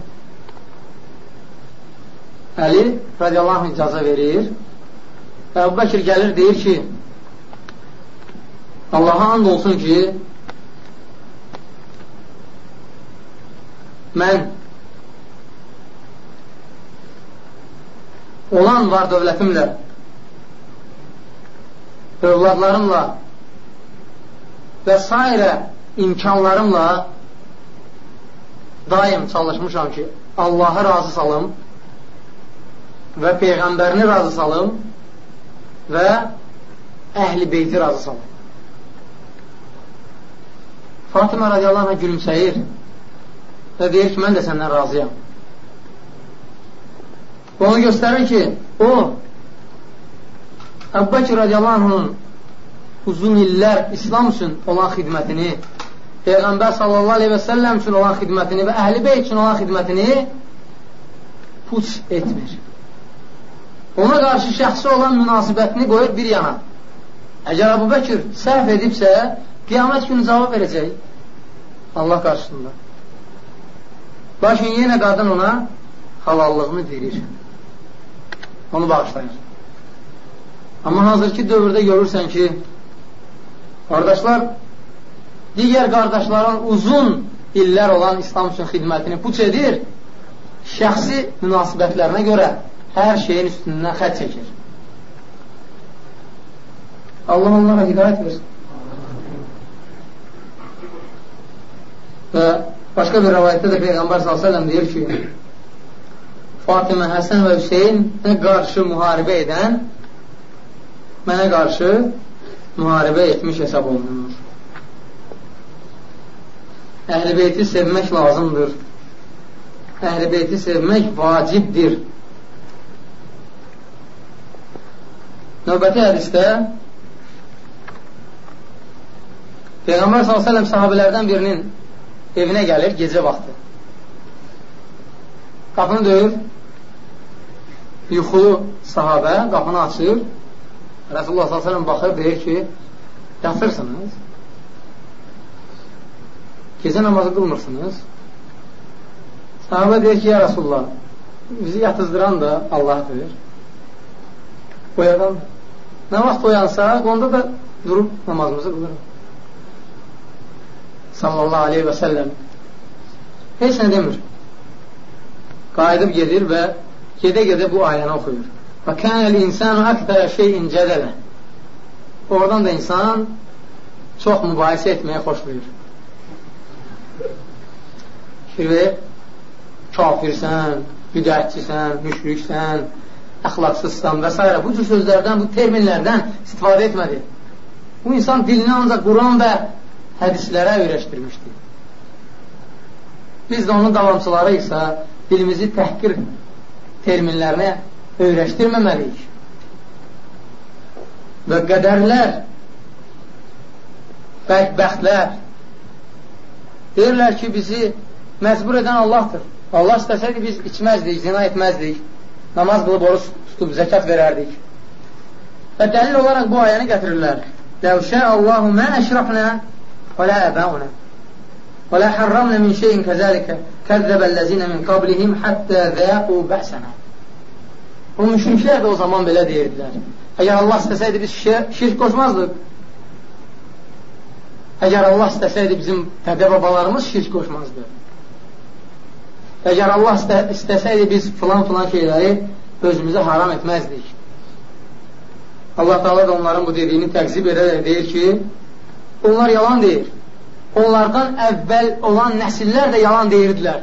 Əli radiyallahu anh icazə verir və Əbu Bakir gəlir, deyir ki Allaha and olsun ki mən olan var dövlətimlə övladlarımla və s. imkanlarımla daim çalışmışam ki, Allahı razı salım və Peyğəmbərini razı salım və əhl-i beyti razı salım. Fatimə radiyallahu anh gülümsəyir və deyir ki, mən də səndən razıyam. Bu onu göstərir ki, o Əbbəkir radiyallahu uzun illər İslam üçün olan xidmətini, Peyğəmbər sallallahu aleyhi və səlləm üçün olan xidmətini və əhl-i bey üçün olan xidmətini puç etmir. Ona qarşı şəxsi olan münasibətini qoyur bir yana. Əgər Əbu Bəkir səhv edibsə, qiyamət günü cavab verəcək Allah qarşısında. Lakin yenə qadın ona halallığını verir. Onu bağışlayır. Amma hazırki dövrdə görürsən ki, qardaşlar digər qardaşların uzun illər olan İslam üçün xidmətini puç edir, şəxsi münasibətlərinə görə hər şeyin üstündən xət çəkir. Allah onlara hidayət versin. Və başqa bir rəvayətdə də Peyğəmbər s.ə.v deyir ki, Fatimə, Həsən və Hüseyin qarşı müharibə edən mənə qarşı müharibə etmiş hesab olunur. Əhl-i beyti sevmək lazımdır. Əhl-i beyti sevmək vacibdir. Növbəti hədisdə Peyğəmbər s.ə.v sahabələrdən birinin evinə gəlir gecə vaxtı. Qapını döyür, yuxulu sahabə qapını açır, Rasulullah s.ə.v baxır, deyir ki, yatırsınız, gecə namazı qılmırsınız. Sahabə deyir ki, ya Rasulullah, bizi yatızdıran da Allahdır. Oyadan, nə vaxt oyansaq, onda da durub namazımızı qılırıq sallallahu aleyhi və səlləm heç nə demir. Qayıdıb gedir və gedə-gedə bu ayəni oxuyur. Və kənəl insanu əktərə şeyin cədələ. Oradan da insan çox mübahisə etməyə xoşlayır. Şirvə kafirsən, bidətçisən, müşriksən, əxlaqsızsan və s. Bu cür sözlərdən, bu terminlərdən istifadə etmədi. Bu insan dilini ancaq Quran və hədislərə öyrəşdirmişdi. Biz də onun davamçıları isə dilimizi təhqir terminlərinə öyrəşdirməməliyik. Və qədərlər, bədbəxtlər deyirlər ki, bizi məcbur edən Allahdır. Allah istəsəydi biz içməzdik, zina etməzdik, namaz qılıb oruç tutub zəkat verərdik. Və dəlil olaraq bu ayəni gətirirlər. Ləvşə Allahu mə əşrafnə ولا آباؤنا ولا حرمنا من شيء كذلك كذب الذين من qablihim hatta zaqu ba'sana. O müşriklər də o zaman belə deyirdilər. Əgər Allah istəsəydi biz şirk qoşmazdıq. Əgər Allah istəsəydi bizim dədə babalarımız şirk qoşmazdı. Əgər Allah istəsəydi biz filan filan şeyləri özümüzə haram etməzdik. Allah Teala da onların bu dediyini təqzib edərək deyir ki, onlar yalan deyir. Onlardan əvvəl olan nəsillər də yalan deyirdilər.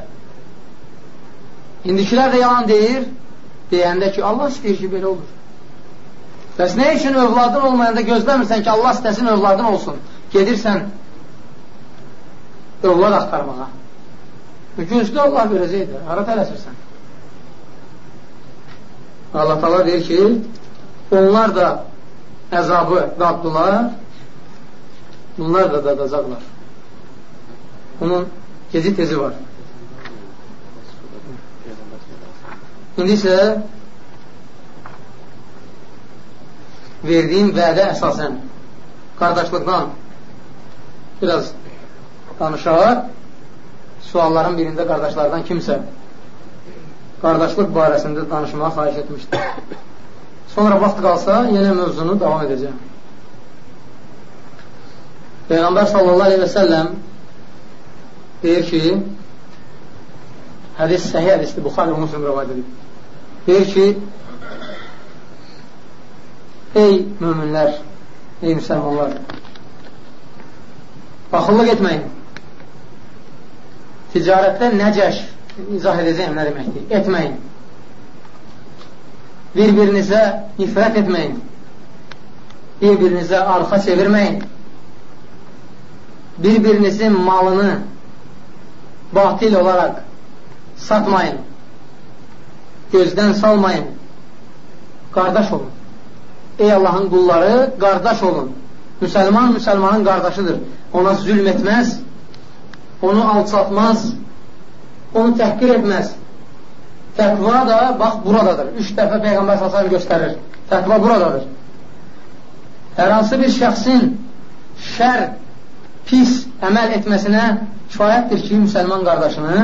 İndikilər də yalan deyir, deyəndə ki, Allah istəyir ki, belə olur. Bəs nə üçün övladın olmayanda gözləmirsən ki, Allah istəsin övladın olsun? Gedirsən övlad axtarmağa. Güncdə Allah verəcəkdir. Hara tələsirsən? Allah tala deyir ki, onlar da əzabı daddılar, Bunlar da dadacaqlar. Onun gezi tezi var. İndi isə verdiyim vədə əsasən qardaşlıqdan biraz danışar. Sualların birində qardaşlardan kimsə qardaşlıq barəsində danışmağa xahiş etmişdir. Sonra vaxt qalsa, yenə mövzunu davam edəcəm. Peyğəmbər sallallahu aleyhi və səlləm deyir ki, hədis səhiyyə hədisdir, Buxarı və Muslim rəvad edib. Deyir ki, ey müminlər, ey müsəlmanlar, baxıllıq etməyin. Ticarətdə nəcəş, izah edəcəyim nə deməkdir, etməyin. Bir-birinizə nifrət etməyin. Bir-birinizə arxa çevirməyin bir-birinizin malını batil olaraq satmayın, gözdən salmayın, qardaş olun. Ey Allahın qulları, qardaş olun. Müsəlman müsəlmanın qardaşıdır. Ona zülm etməz, onu alçatmaz, onu təhqir etməz. Təqva da, bax, buradadır. Üç dəfə Peyğəmbər s.ə.v göstərir. Təqva buradadır. Hər hansı bir şəxsin şər, pis əməl etməsinə kifayətdir ki, müsəlman qardaşını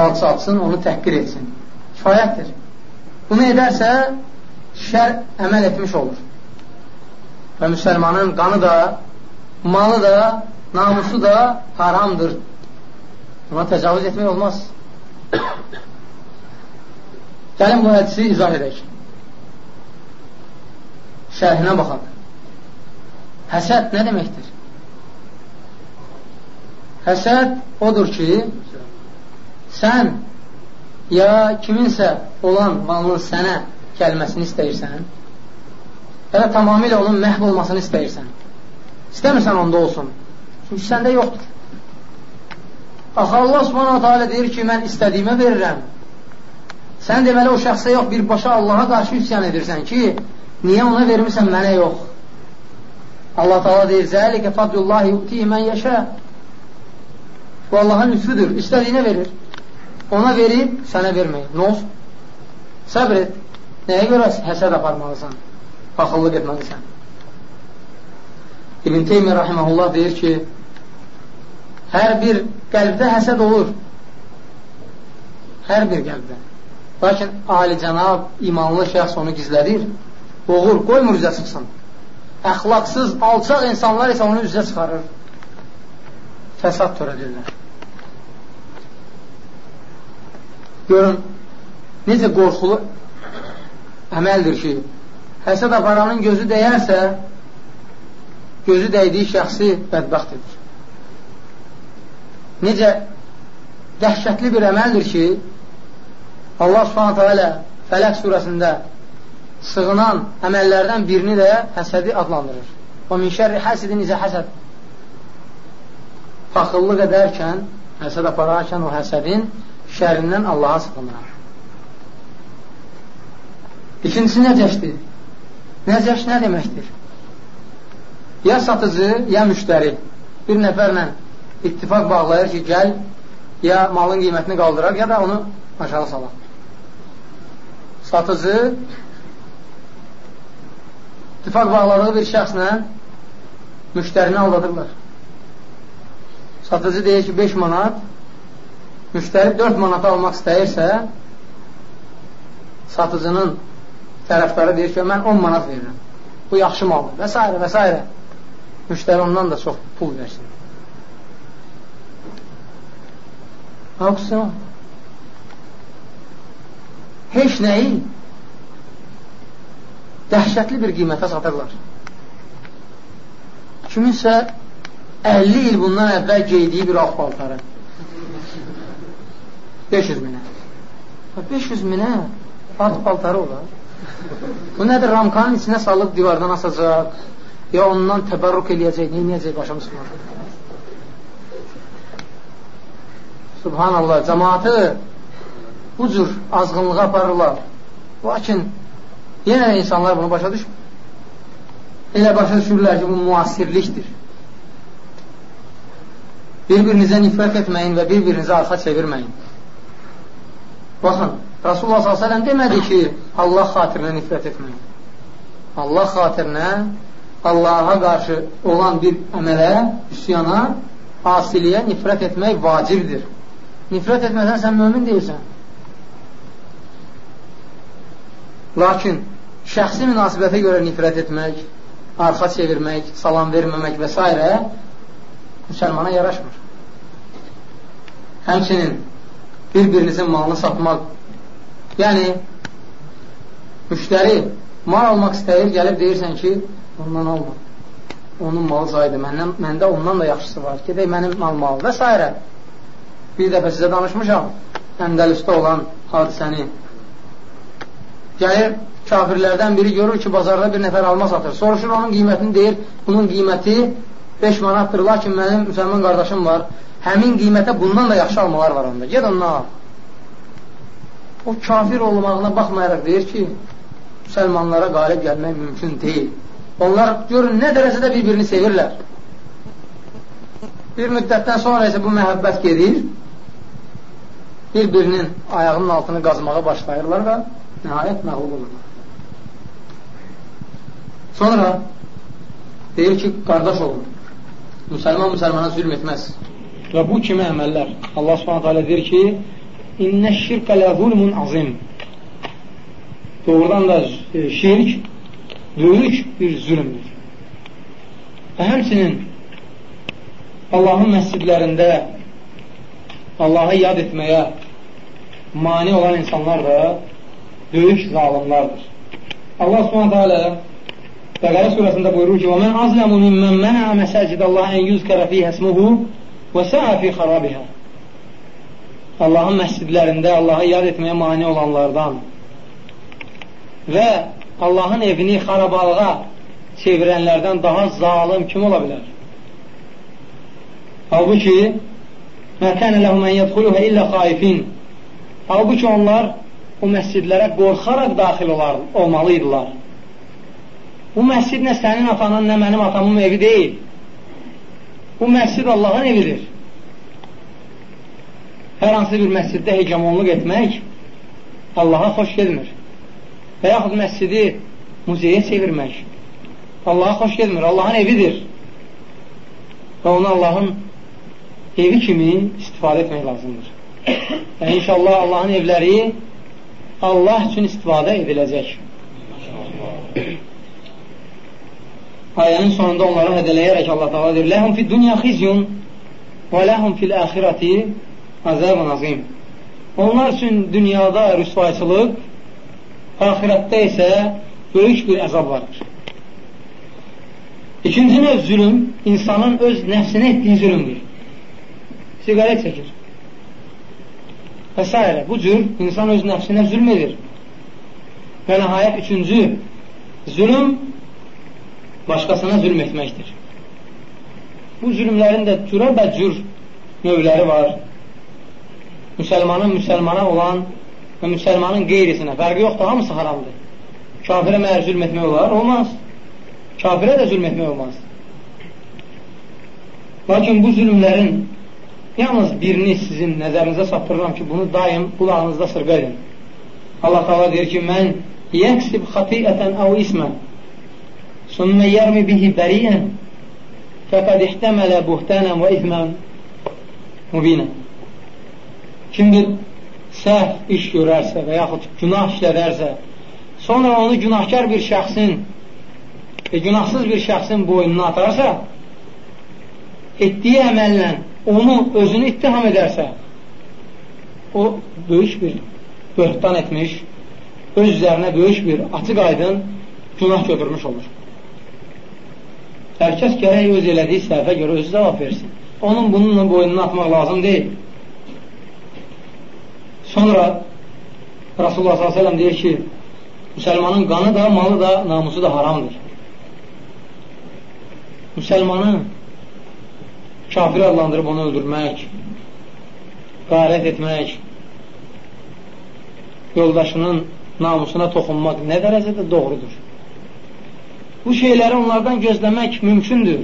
alçatsın, onu təhqir etsin. Kifayətdir. Bunu edərsə, şər əməl etmiş olur. Və müsəlmanın qanı da, malı da, namusu da haramdır. Buna təcavüz etmək olmaz. Gəlin bu hədisi izah edək. Şərhinə baxaq. Həsəd nə deməkdir? Həsəd odur ki, sən ya kiminsə olan malın sənə gəlməsini istəyirsən, ya da tamamilə onun məhv olmasını istəyirsən. İstəmirsən onda olsun. Çünki səndə yoxdur. Axı Allah subhanahu teala deyir ki, mən istədiyimə verirəm. Sən deməli o şəxsə yox, birbaşa Allaha qarşı üsyan edirsən ki, niyə ona vermirsən, mənə yox. Allah Teala deyir, Zəlikə fadlullahi yu'tihi mən yəşə. Bu Allahın lütfüdür, istədiyinə verir. Ona verib, sənə verməyib. Nə olsun? Səbr et. Nəyə görə həsəd aparmalısan? Baxıllıq etməlisən. İbn Teymi Rahiməhullah deyir ki, hər bir qəlbdə həsəd olur. Hər bir qəlbdə. Lakin ali-cənab, imanlı şəxs onu gizlədir. Boğur, qoymur üzə çıxsın. Əxlaqsız, alçaq insanlar isə onu üzə çıxarır. Fəsad törədirlər. Görün, necə qorxulu əməldir ki, həsəd aparanın gözü dəyərsə, gözü dəydiyi şəxsi bədbəxt edir. Necə dəhşətli bir əməldir ki, Allah subhanətə alə Fələq surəsində sığınan əməllərdən birini də həsədi adlandırır. O min şərri həsidin izə həsəd. Paxıllıq edərkən, həsəd apararkən o həsədin şərindən Allaha sığınıram. İkincisi nəcəşdir? Nəcəş nə deməkdir? Ya satıcı, ya müştəri bir nəfərlə ittifak bağlayır ki, gəl, ya malın qiymətini qaldırar, ya da onu aşağı salar. Satıcı ittifak bağladığı bir şəxslə müştərini aldadırlar. Satıcı deyir ki, 5 manat müştəri 4 manata almaq istəyirsə, satıcının tərəfdarı deyir ki, mən 10 manat verirəm. Bu yaxşı maldır və s. və s. Müştəri ondan da çox pul versin. Auksion. Heç nəyi dəhşətli bir qiymətə satırlar. Kiminsə 50 il bundan əvvəl geydiyi bir ağ paltarı 500 minə. 500 minə at paltarı olar. Bu nədir? Ramkanın içinə salıb divardan asacaq, ya ondan təbərrük eləyəcək, neynəyəcək başımız var. Subhanallah, cəmaatı bu cür azğınlığa aparırlar. Lakin yenə insanlar bunu başa düşmür. Elə başa düşürlər ki, bu müasirlikdir. Bir-birinizə nifrət etməyin və bir-birinizə arxa çevirməyin. Baxın, Rasulullah s.ə.v demədi ki, Allah xatirinə nifrət etməyin. Allah xatirinə Allaha qarşı olan bir əmələ, üsyana, asiliyə nifrət etmək vacibdir. Nifrət etməsən sən mömin deyilsən. Lakin şəxsi münasibətə görə nifrət etmək, arxa çevirmək, salam verməmək və s. müsəlmana yaraşmır. Həmçinin bir-birinizin malını satmaq. Yəni, müştəri mal almaq istəyir, gəlib deyirsən ki, ondan alma. Onun malı zaydır, məndən, məndə ondan da yaxşısı var. Gedək mənim mal malı və s. Bir dəfə sizə danışmışam, Əndəlüsdə olan hadisəni. Gəlir, kafirlərdən biri görür ki, bazarda bir nəfər alma satır. Soruşur onun qiymətini, deyir, bunun qiyməti 5 manatdır, lakin mənim müsəlman qardaşım var, həmin qiymətə bundan da yaxşı almalar var onda. Ged ondan al. O kafir olmağına baxmayaraq deyir ki, müsəlmanlara qalib gəlmək mümkün deyil. Onlar görün nə dərəcədə bir-birini sevirlər. Bir müddətdən sonra isə bu məhəbbət gedir, bir-birinin ayağının altını qazmağa başlayırlar və nəhayət məğlub olurlar. Sonra deyir ki, qardaş olun. Müsəlman müsəlmana zülm etməz. Və bu kimi əməllər. Allah subhanət hələ deyir ki, İnnə şirkə lə zulmun azim. Doğrudan da e, şirk böyük bir zülmdür. Və həmçinin Allahın məscidlərində Allahı yad etməyə mani olan insanlar da böyük zalimlardır. Allah subhanətə alə Bəqərə surəsində buyurur ki, وَمَنْ أَظْلَمُ مِمَّنْ مَنَعَ مَسَاجِدَ اللّٰهِ اَنْ يُذْكَرَ فِيهَ اسْمُهُ və səə fi xarabihə Allahın məscidlərində Allaha yad etməyə mani olanlardan və Allahın evini xarabalığa çevirənlərdən daha zalim kim ola bilər? Halbuki məkənə ləhumən yədxuluhə illə xaifin Halbuki onlar o məscidlərə qorxaraq daxil olar, olmalı idilər. Bu məscid nə sənin atanın, nə mənim atamın evi deyil. Bu məscid Allahın evidir hər hansı bir məsciddə hegemonluq etmək Allaha xoş gelmir. Və yaxud məscidi muzeyə çevirmək Allaha xoş gelmir. Allahın evidir. Və onu Allahın evi kimi istifadə etmək lazımdır. Və inşallah Allahın evləri Allah üçün istifadə ediləcək. Ayənin sonunda onları hədələyərək Allah təala deyir: "Ləhum fid dunya xizyun və ləhum fil axirati Azəbun azim. Onlar üçün dünyada rüsvayçılıq, ahirətdə isə böyük bir əzab vardır. İkinci növ zülüm, insanın öz nəfsinə etdiyi zülümdür. Sigaret çəkir. Və s. Bu cür insan öz nəfsinə zülm edir. Və nəhayət üçüncü zülüm başqasına zülm etməkdir. Bu zülmlərin də cürə bə cür növləri var müsəlmanın müsəlmana olan və müsəlmanın qeyrisinə fərqi yoxdur, hamısı haramdır. Kafirə məhər zülm etmək olar, olmaz. Kafirə də zülm etmək olmaz. Lakin bu zülmlərin yalnız birini sizin nəzərinizə saptırıram ki, bunu daim qulağınızda sırqa edin. Allah Taala deyir ki, mən yəksib xatiətən əv ismən sümmə yərmi bihi bəriyən fəqəd ihtəmələ buhtənən və izmən mubinən kim bir səhv iş görərsə və yaxud günah işlədərsə, sonra onu günahkar bir şəxsin və günahsız bir şəxsin boynuna atarsa, etdiyi əməllə onu özünü ittiham edərsə, o böyük bir böhtan etmiş, öz üzərinə böyük bir açıq aydın günah götürmüş olur. Hər kəs gərək öz elədiyi səhvə görə özü cavab versin. Onun bununla boynuna atmaq lazım deyil. Sonra Rasulullah s.ə.v deyir ki, müsəlmanın qanı da, malı da, namusu da haramdır. Müsəlmanı kafir adlandırıb onu öldürmək, qarət etmək, yoldaşının namusuna toxunmaq nə dərəcədə doğrudur? Bu şeyləri onlardan gözləmək mümkündür.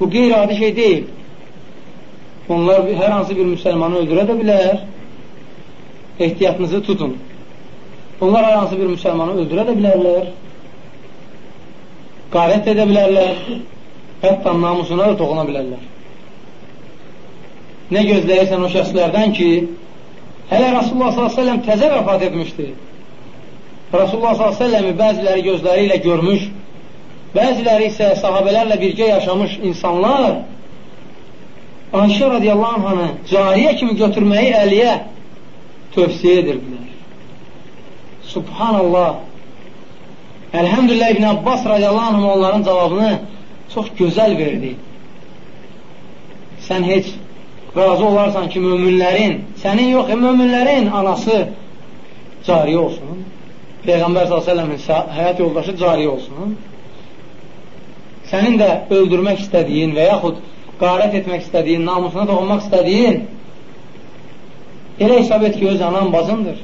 Bu qeyri-adi şey deyil. Onlar hər hansı bir müsəlmanı öldürə də bilər, ehtiyatınızı tutun. Onlar hər hansı bir müsəlmanı öldürə də bilərlər, qarət edə bilərlər, hətta namusuna da toxuna bilərlər. Nə gözləyirsən o şəxslərdən ki, hələ Rasulullah s.ə.v təzə vəfat etmişdi. Rasulullah s.ə.v-i bəziləri gözləri ilə görmüş, bəziləri isə sahabələrlə birgə yaşamış insanlar Ayşə radiyallahu anhanı cariyə kimi götürməyi əliyə tövsiyə edirdilər. Subhanallah. Əlhəmdülillah İbn Abbas radiyallahu anh onların cavabını çox gözəl verdi. Sən heç razı olarsan ki, möminlərin, sənin yox, e, möminlərin anası cariyə olsun. Peyğəmbər s.ə.v-in həyat yoldaşı cariyə olsun. Sənin də öldürmək istədiyin və yaxud qarət etmək istədiyin, namusuna toxunmaq istədiyin Elə hesab et ki, öz anan bacındır.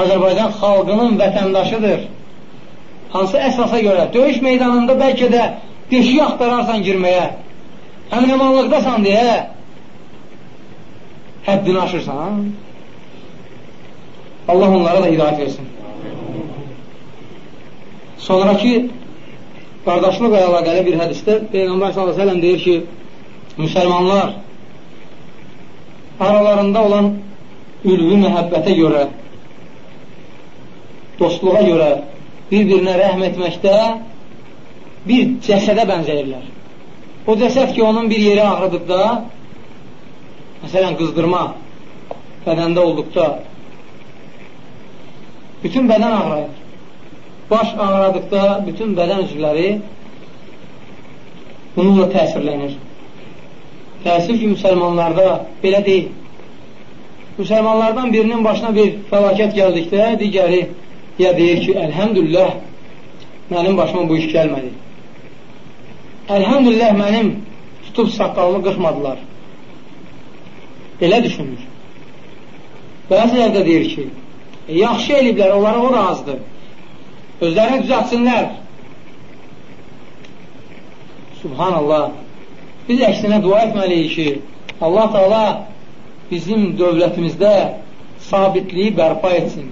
Azərbaycan xalqının vətəndaşıdır. hansı əsasa görə döyüş meydanında bəlkə də deşiyi axtararsan girməyə, əminəmanlıqdasan deyə həddini aşırsan. Allah onlara da hidayət versin. Sonraki qardaşlıqla əlaqəli bir hədisdə Peyğəmbər s.ə.v deyir ki, müsəlmanlar aralarında olan ülvi məhəbbətə görə, dostluğa görə bir-birinə rəhm etməkdə bir cəsədə bənzəyirlər. O cəsəd ki, onun bir yeri ağrıdıqda, məsələn, qızdırma bədəndə olduqda, bütün bədən ağrayır. Baş ağradıqda bütün bədən üzvləri bununla təsirlənir. Təəssüf ki, müsəlmanlarda belə deyil. Müsəlmanlardan birinin başına bir fəlakət gəldikdə, digəri ya deyir ki, əlhəmdülillah, mənim başıma bu iş gəlmədi. Əlhəmdülillah, mənim tutub saqqalımı qırxmadılar. Belə düşünür. Bəziləri də deyir ki, e, yaxşı eliblər, onlara o razıdır. Özlərini düzəltsinlər. Subhanallah. Biz əksinə dua etməliyik ki, Allah Taala bizim dövlətimizdə sabitliyi bərpa etsin.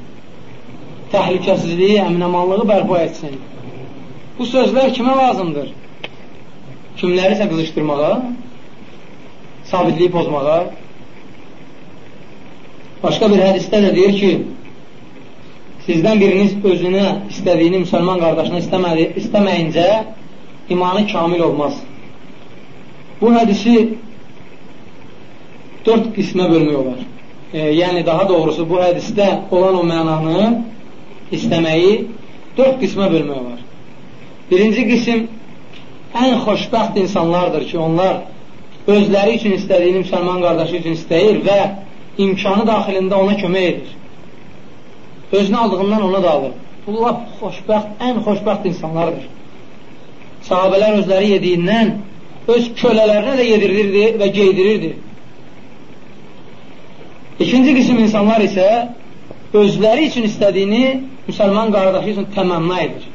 Təhlükəsizliyi, əminəmanlığı bərpa etsin. Bu sözlər kimə lazımdır? Kimlərisə qızışdırmağa, sabitliyi pozmağa. Başqa bir hədisdə də deyir ki, sizdən biriniz özünə istədiyini müsəlman qardaşına istəmədi, istəməyincə imanı kamil olmaz. Bu hədisi dörd qismə bölmək olar. E, yəni, daha doğrusu bu hədisdə olan o mənanı istəməyi dörd qismə bölmək olar. Birinci qism ən xoşbəxt insanlardır ki, onlar özləri üçün istədiyini müsəlman qardaşı üçün istəyir və imkanı daxilində ona kömək edir. Özünü aldığından ona da alır. Bu lap xoşbəxt, ən xoşbəxt insanlardır. Sahabələr özləri yediyindən öz kölələrinə də yedirirdi və geydirirdi. İkinci qism insanlar isə özləri üçün istədiyini müsəlman qardaşı üçün təmənna edir.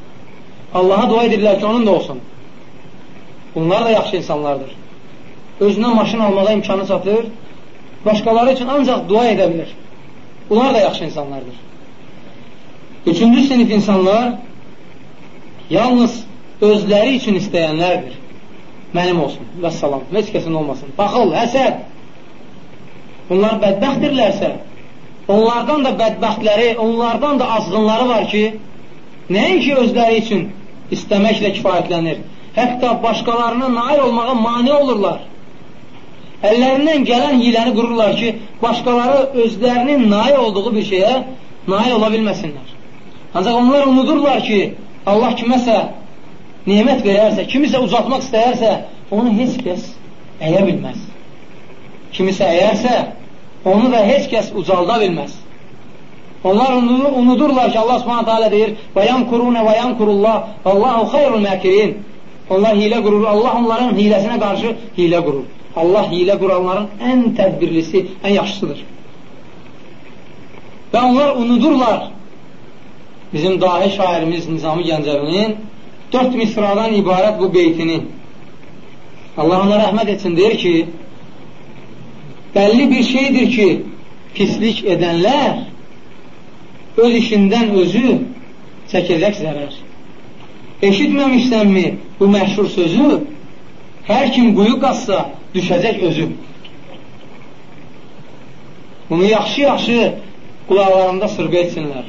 Allaha dua edirlər ki, onun da olsun. Bunlar da yaxşı insanlardır. Özünə maşın almağa imkanı çatır, başqaları üçün ancaq dua edə bilir. Bunlar da yaxşı insanlardır. Üçüncü sinif insanlar yalnız özləri üçün istəyənlərdir. Mənim olsun, və salam, heç kəsin olmasın. Baxıl, həsəd, bunlar bədbəxtdirlərsə, onlardan da bədbəxtləri, onlardan da azğınları var ki, nəinki özləri üçün istəməklə kifayətlənir, hətta başqalarına nail olmağa mani olurlar. Əllərindən gələn hiləni qururlar ki, başqaları özlərinin nail olduğu bir şeyə nail ola bilməsinlər. Ancaq onlar unudurlar ki, Allah kiməsə nemət verərsə, kimisə uzatmaq istəyərsə, onu heç kəs əyə bilməz. Kimisə əyərsə, onu da heç kəs ucalda bilməz. Onlar unudurlar ki, Allah subhanətə alə deyir, və yankurunə və yankurullah, Allahu xayrul məkirin. Onlar hilə qurur, Allah onların hiləsinə qarşı hilə qurur. Allah hilə quranların ən tədbirlisi, ən yaxşısıdır. Və onlar unudurlar bizim dahi şairimiz Nizami Gəncəvinin dörd misradan ibarət bu beytini. Allah ona rəhmət etsin, deyir ki, bəlli bir şeydir ki, pislik edənlər öz işindən özü çəkəcək zərər. Eşitməmişsənmi bu məşhur sözü? Hər kim quyu qazsa, düşəcək özü. Bunu yaxşı-yaxşı qulaqlarında sırqa etsinlər.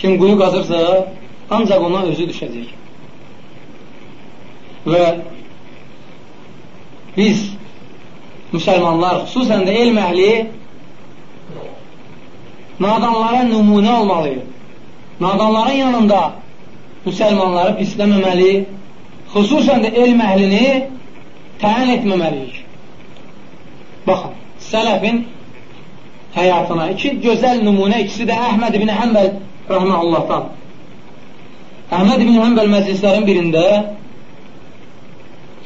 Kim quyu qazırsa, ancaq ona özü düşəcək. Və biz müsəlmanlar, xüsusən də elm əhli nadanlara nümunə olmalıyıq. Nadanların yanında müsəlmanları pisləməməli, xüsusən də elm əhlini təyin etməməliyik. Baxın, sələfin həyatına iki gözəl nümunə, ikisi də Əhməd ibn Həmbəl rəhməhullahdan. Əhməd ibn Həmbəl məclislərin birində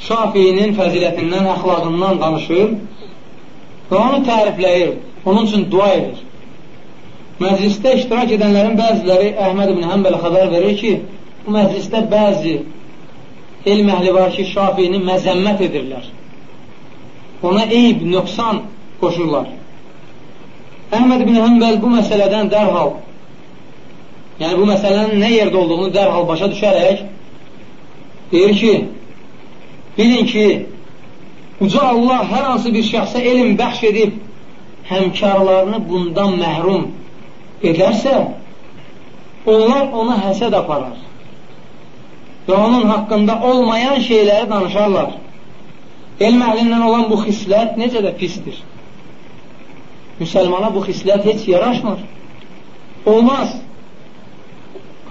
Şafiyinin fəzilətindən, əxlaqından danışır və onu tərifləyir, onun üçün dua edir. məclisdə iştirak edənlərin bəziləri Əhməd ibn Həmbələ xəbər verir ki, bu məclisdə bəzi elm əhli var ki, Şafiyini məzəmmət edirlər. Ona eyb, nöqsan qoşurlar. Əhməd ibn Həmbəl bu məsələdən dərhal, yəni bu məsələnin nə yerdə olduğunu dərhal başa düşərək, deyir ki, bilin ki, Uca Allah hər hansı bir şəxsə elm bəxş edib, həmkarlarını bundan məhrum edərsə, onlar ona həsəd aparar və onun haqqında olmayan şeyləri danışarlar. Elm əhlindən olan bu xislət necə də pisdir. Müsəlmana bu xislət heç yaraşmır. Olmaz.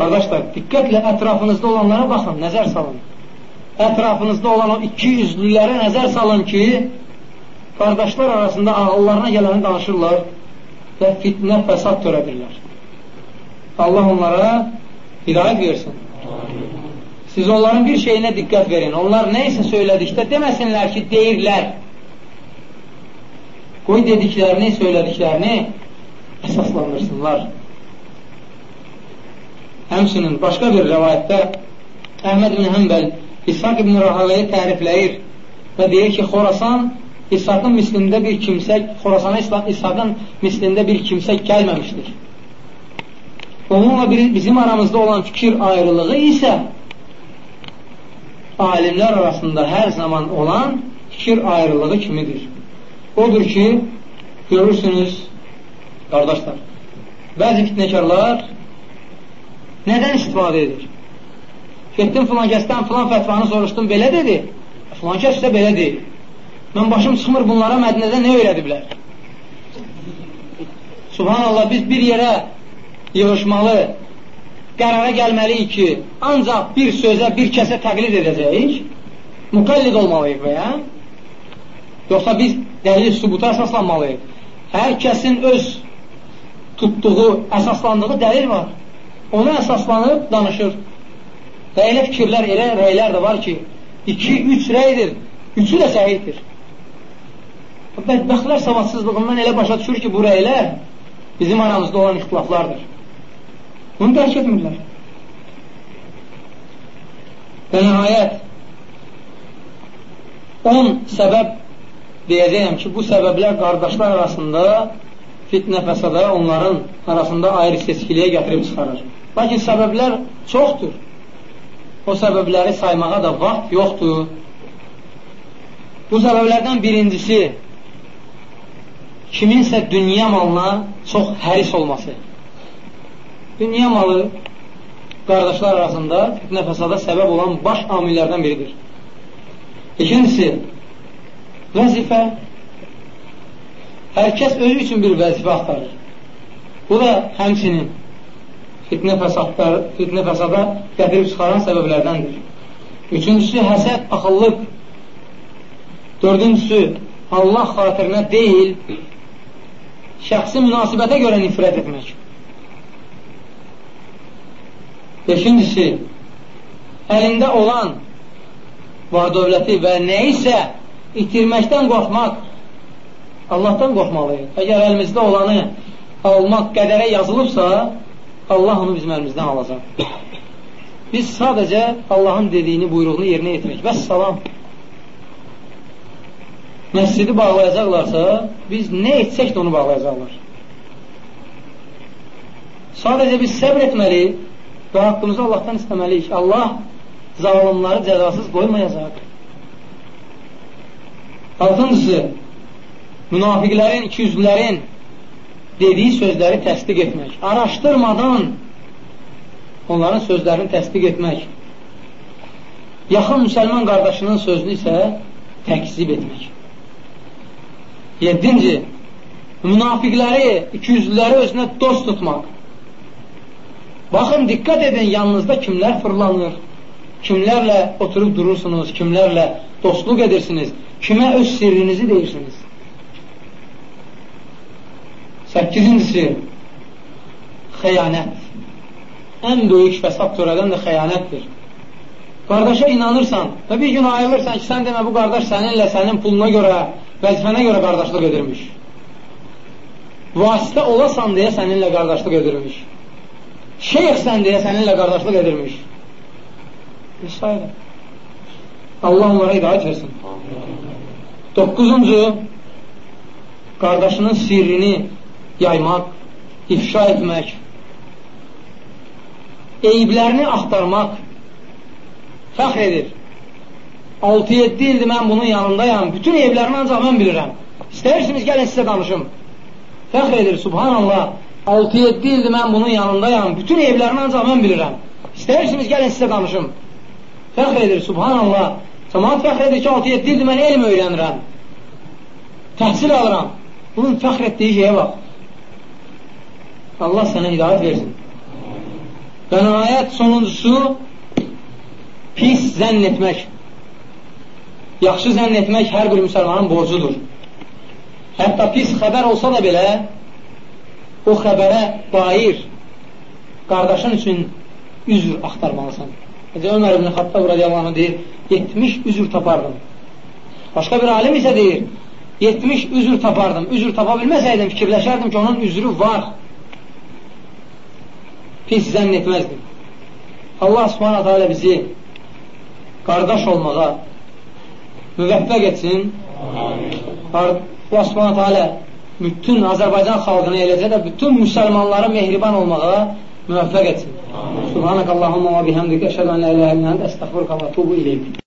Qardaşlar, diqqətlə ətrafınızda olanlara baxın, nəzər salın. Ətrafınızda olan o iki yüzlülərə nəzər salın ki, qardaşlar arasında ağıllarına gələni danışırlar və fitnə, fəsad törədirlər. Allah onlara hidayət versin. Siz onların bir şeyinə diqqət verin. Onlar nə isə söylədikdə deməsinlər ki, deyirlər. Qoy dediklərini, söylədiklərini əsaslandırsınlar. Həmsinin başqa bir rəvayətdə Əhməd ibn Həmbəl İshaq ibn Rahavəyi tərifləyir və deyir ki, Xorasan İshaqın mislində bir kimsə, Xorasana İshaqın mislində bir kimsə gəlməmişdir. Onunla bir, bizim aramızda olan fikir ayrılığı isə alimlər arasında hər zaman olan fikir ayrılığı kimidir. Odur ki, görürsünüz, qardaşlar, bəzi fitnəkarlar nədən istifadə edir? Getdim filan kəsdən filan fətvanı soruşdum, belə dedi, filan kəs isə belə deyil. Mən başım çıxmır bunlara Mədinədə nə öyrədiblər? Subhanallah, biz bir yerə yığışmalı, qərara gəlməliyik ki, ancaq bir sözə, bir kəsə təqlid edəcəyik, müqəllid olmalıyıq və ya? Yoxsa biz dəlil sübuta əsaslanmalıyıq. Hər kəsin öz tutduğu, əsaslandığı dəlil var. Ona əsaslanıb danışır. Və elə fikirlər, elə rəylər də var ki, iki, üç rəydir, üçü də səhiddir. Bədbəxtlər savadsızlığından elə başa düşür ki, bu rəylər bizim aramızda olan ixtilaflardır. Bunu dərk etmirlər. Və nəhayət 10 səbəb deyəcəyəm ki, bu səbəblər qardaşlar arasında fitnə fəsada onların arasında ayrı seçkiliyə gətirib çıxarır. Lakin səbəblər çoxdur. O səbəbləri saymağa da vaxt yoxdur. Bu səbəblərdən birincisi kiminsə dünya malına çox həris olması. Dünya malı qardaşlar arasında fitnə fəsada səbəb olan baş amillərdən biridir. İkincisi, vəzifə. Hər kəs özü üçün bir vəzifə axtarır. Bu da həmçinin fitnə, fəsadlar, fitnə fəsada gətirib çıxaran səbəblərdəndir. Üçüncüsü, həsəd, axıllıq. Dördüncüsü, Allah xatirinə deyil, şəxsi münasibətə görə nifrət etmək. Beşincisi, əlində olan var dövləti və nə isə itirməkdən qorxmaq, Allahdan qorxmalıyıq. Əgər əlimizdə olanı almaq qədərə yazılıbsa, Allah onu bizim əlimizdən alacaq. Biz sadəcə Allahın dediyini, buyruğunu yerinə yetirək. Və salam məscidi bağlayacaqlarsa, biz nə etsək də onu bağlayacaqlar. Sadəcə biz səbr etməliyik və haqqımızı Allahdan istəməliyik. Allah zalimları cəzasız qoymayacaq. Altıncısı, münafiqlərin, ikiyüzlülərin dediyi sözləri təsdiq etmək. Araşdırmadan onların sözlərini təsdiq etmək. Yaxın müsəlman qardaşının sözünü isə təkzib etmək. Yedinci, münafiqləri, ikiyüzlüləri özünə dost tutmaq. Baxın, diqqət edin, yanınızda kimlər fırlanır, kimlərlə oturub durursunuz, kimlərlə dostluq edirsiniz, kimə öz sirrinizi deyirsiniz. Səkkizincisi, xəyanət. Ən böyük fəsad törədən də xəyanətdir. Qardaşa inanırsan və bir gün ayrılırsan ki, sən demə bu qardaş səninlə sənin puluna görə vəzifənə görə qardaşlıq edirmiş. vasitə olasan deyə səninlə qardaşlıq edirmiş. Şeyxsən deyə səninlə qardaşlıq edirmiş. Və Allah onlara hidayət versin. Doqquzuncu, qardaşının sirrini yaymaq, ifşa etmək, eyblərini axtarmaq fəxr edir. 6-7 ildir mən bunun yanındayam, bütün evlərini ancaq mən bilirəm. İstəyirsiniz, gəlin sizə danışım. Fəxr edir, subhanallah, 6-7 ildir mən bunun yanındayam, bütün evlərini ancaq mən bilirəm. İstəyirsiniz, gəlin sizə danışım. Fəxr edir, subhanallah, cəmaat fəxr edir ki, 6-7 ildir mən elm öyrənirəm, təhsil alıram. Bunun fəxr etdiyi şeyə bax. Allah sənə hidayət versin. Və nəhayət sonuncusu, pis zənn etmək. Yaxşı zənn etmək hər bir müsəlmanın borcudur. Hətta pis xəbər olsa da belə, o xəbərə dair qardaşın üçün üzr axtarmalısan. Necə Ömər ibn Xattab radiyallahu anh deyir, 70 üzr tapardım. Başqa bir alim isə deyir, 70 üzr tapardım. Üzr tapa bilməsəydim, fikirləşərdim ki, onun üzrü var. Pis zənn etməzdim. Allah subhanətə alə bizi qardaş olmağa müvəffəq etsin. Allah subhanətə alə bütün Azərbaycan xalqını eləcə də bütün müsəlmanlara mehriban olmağa müvəffəq etsin. Subhanəkəllahumma və bihəmdikə əşədən lə ilə əllə əndə əstəxvurqa və tubu iləyik.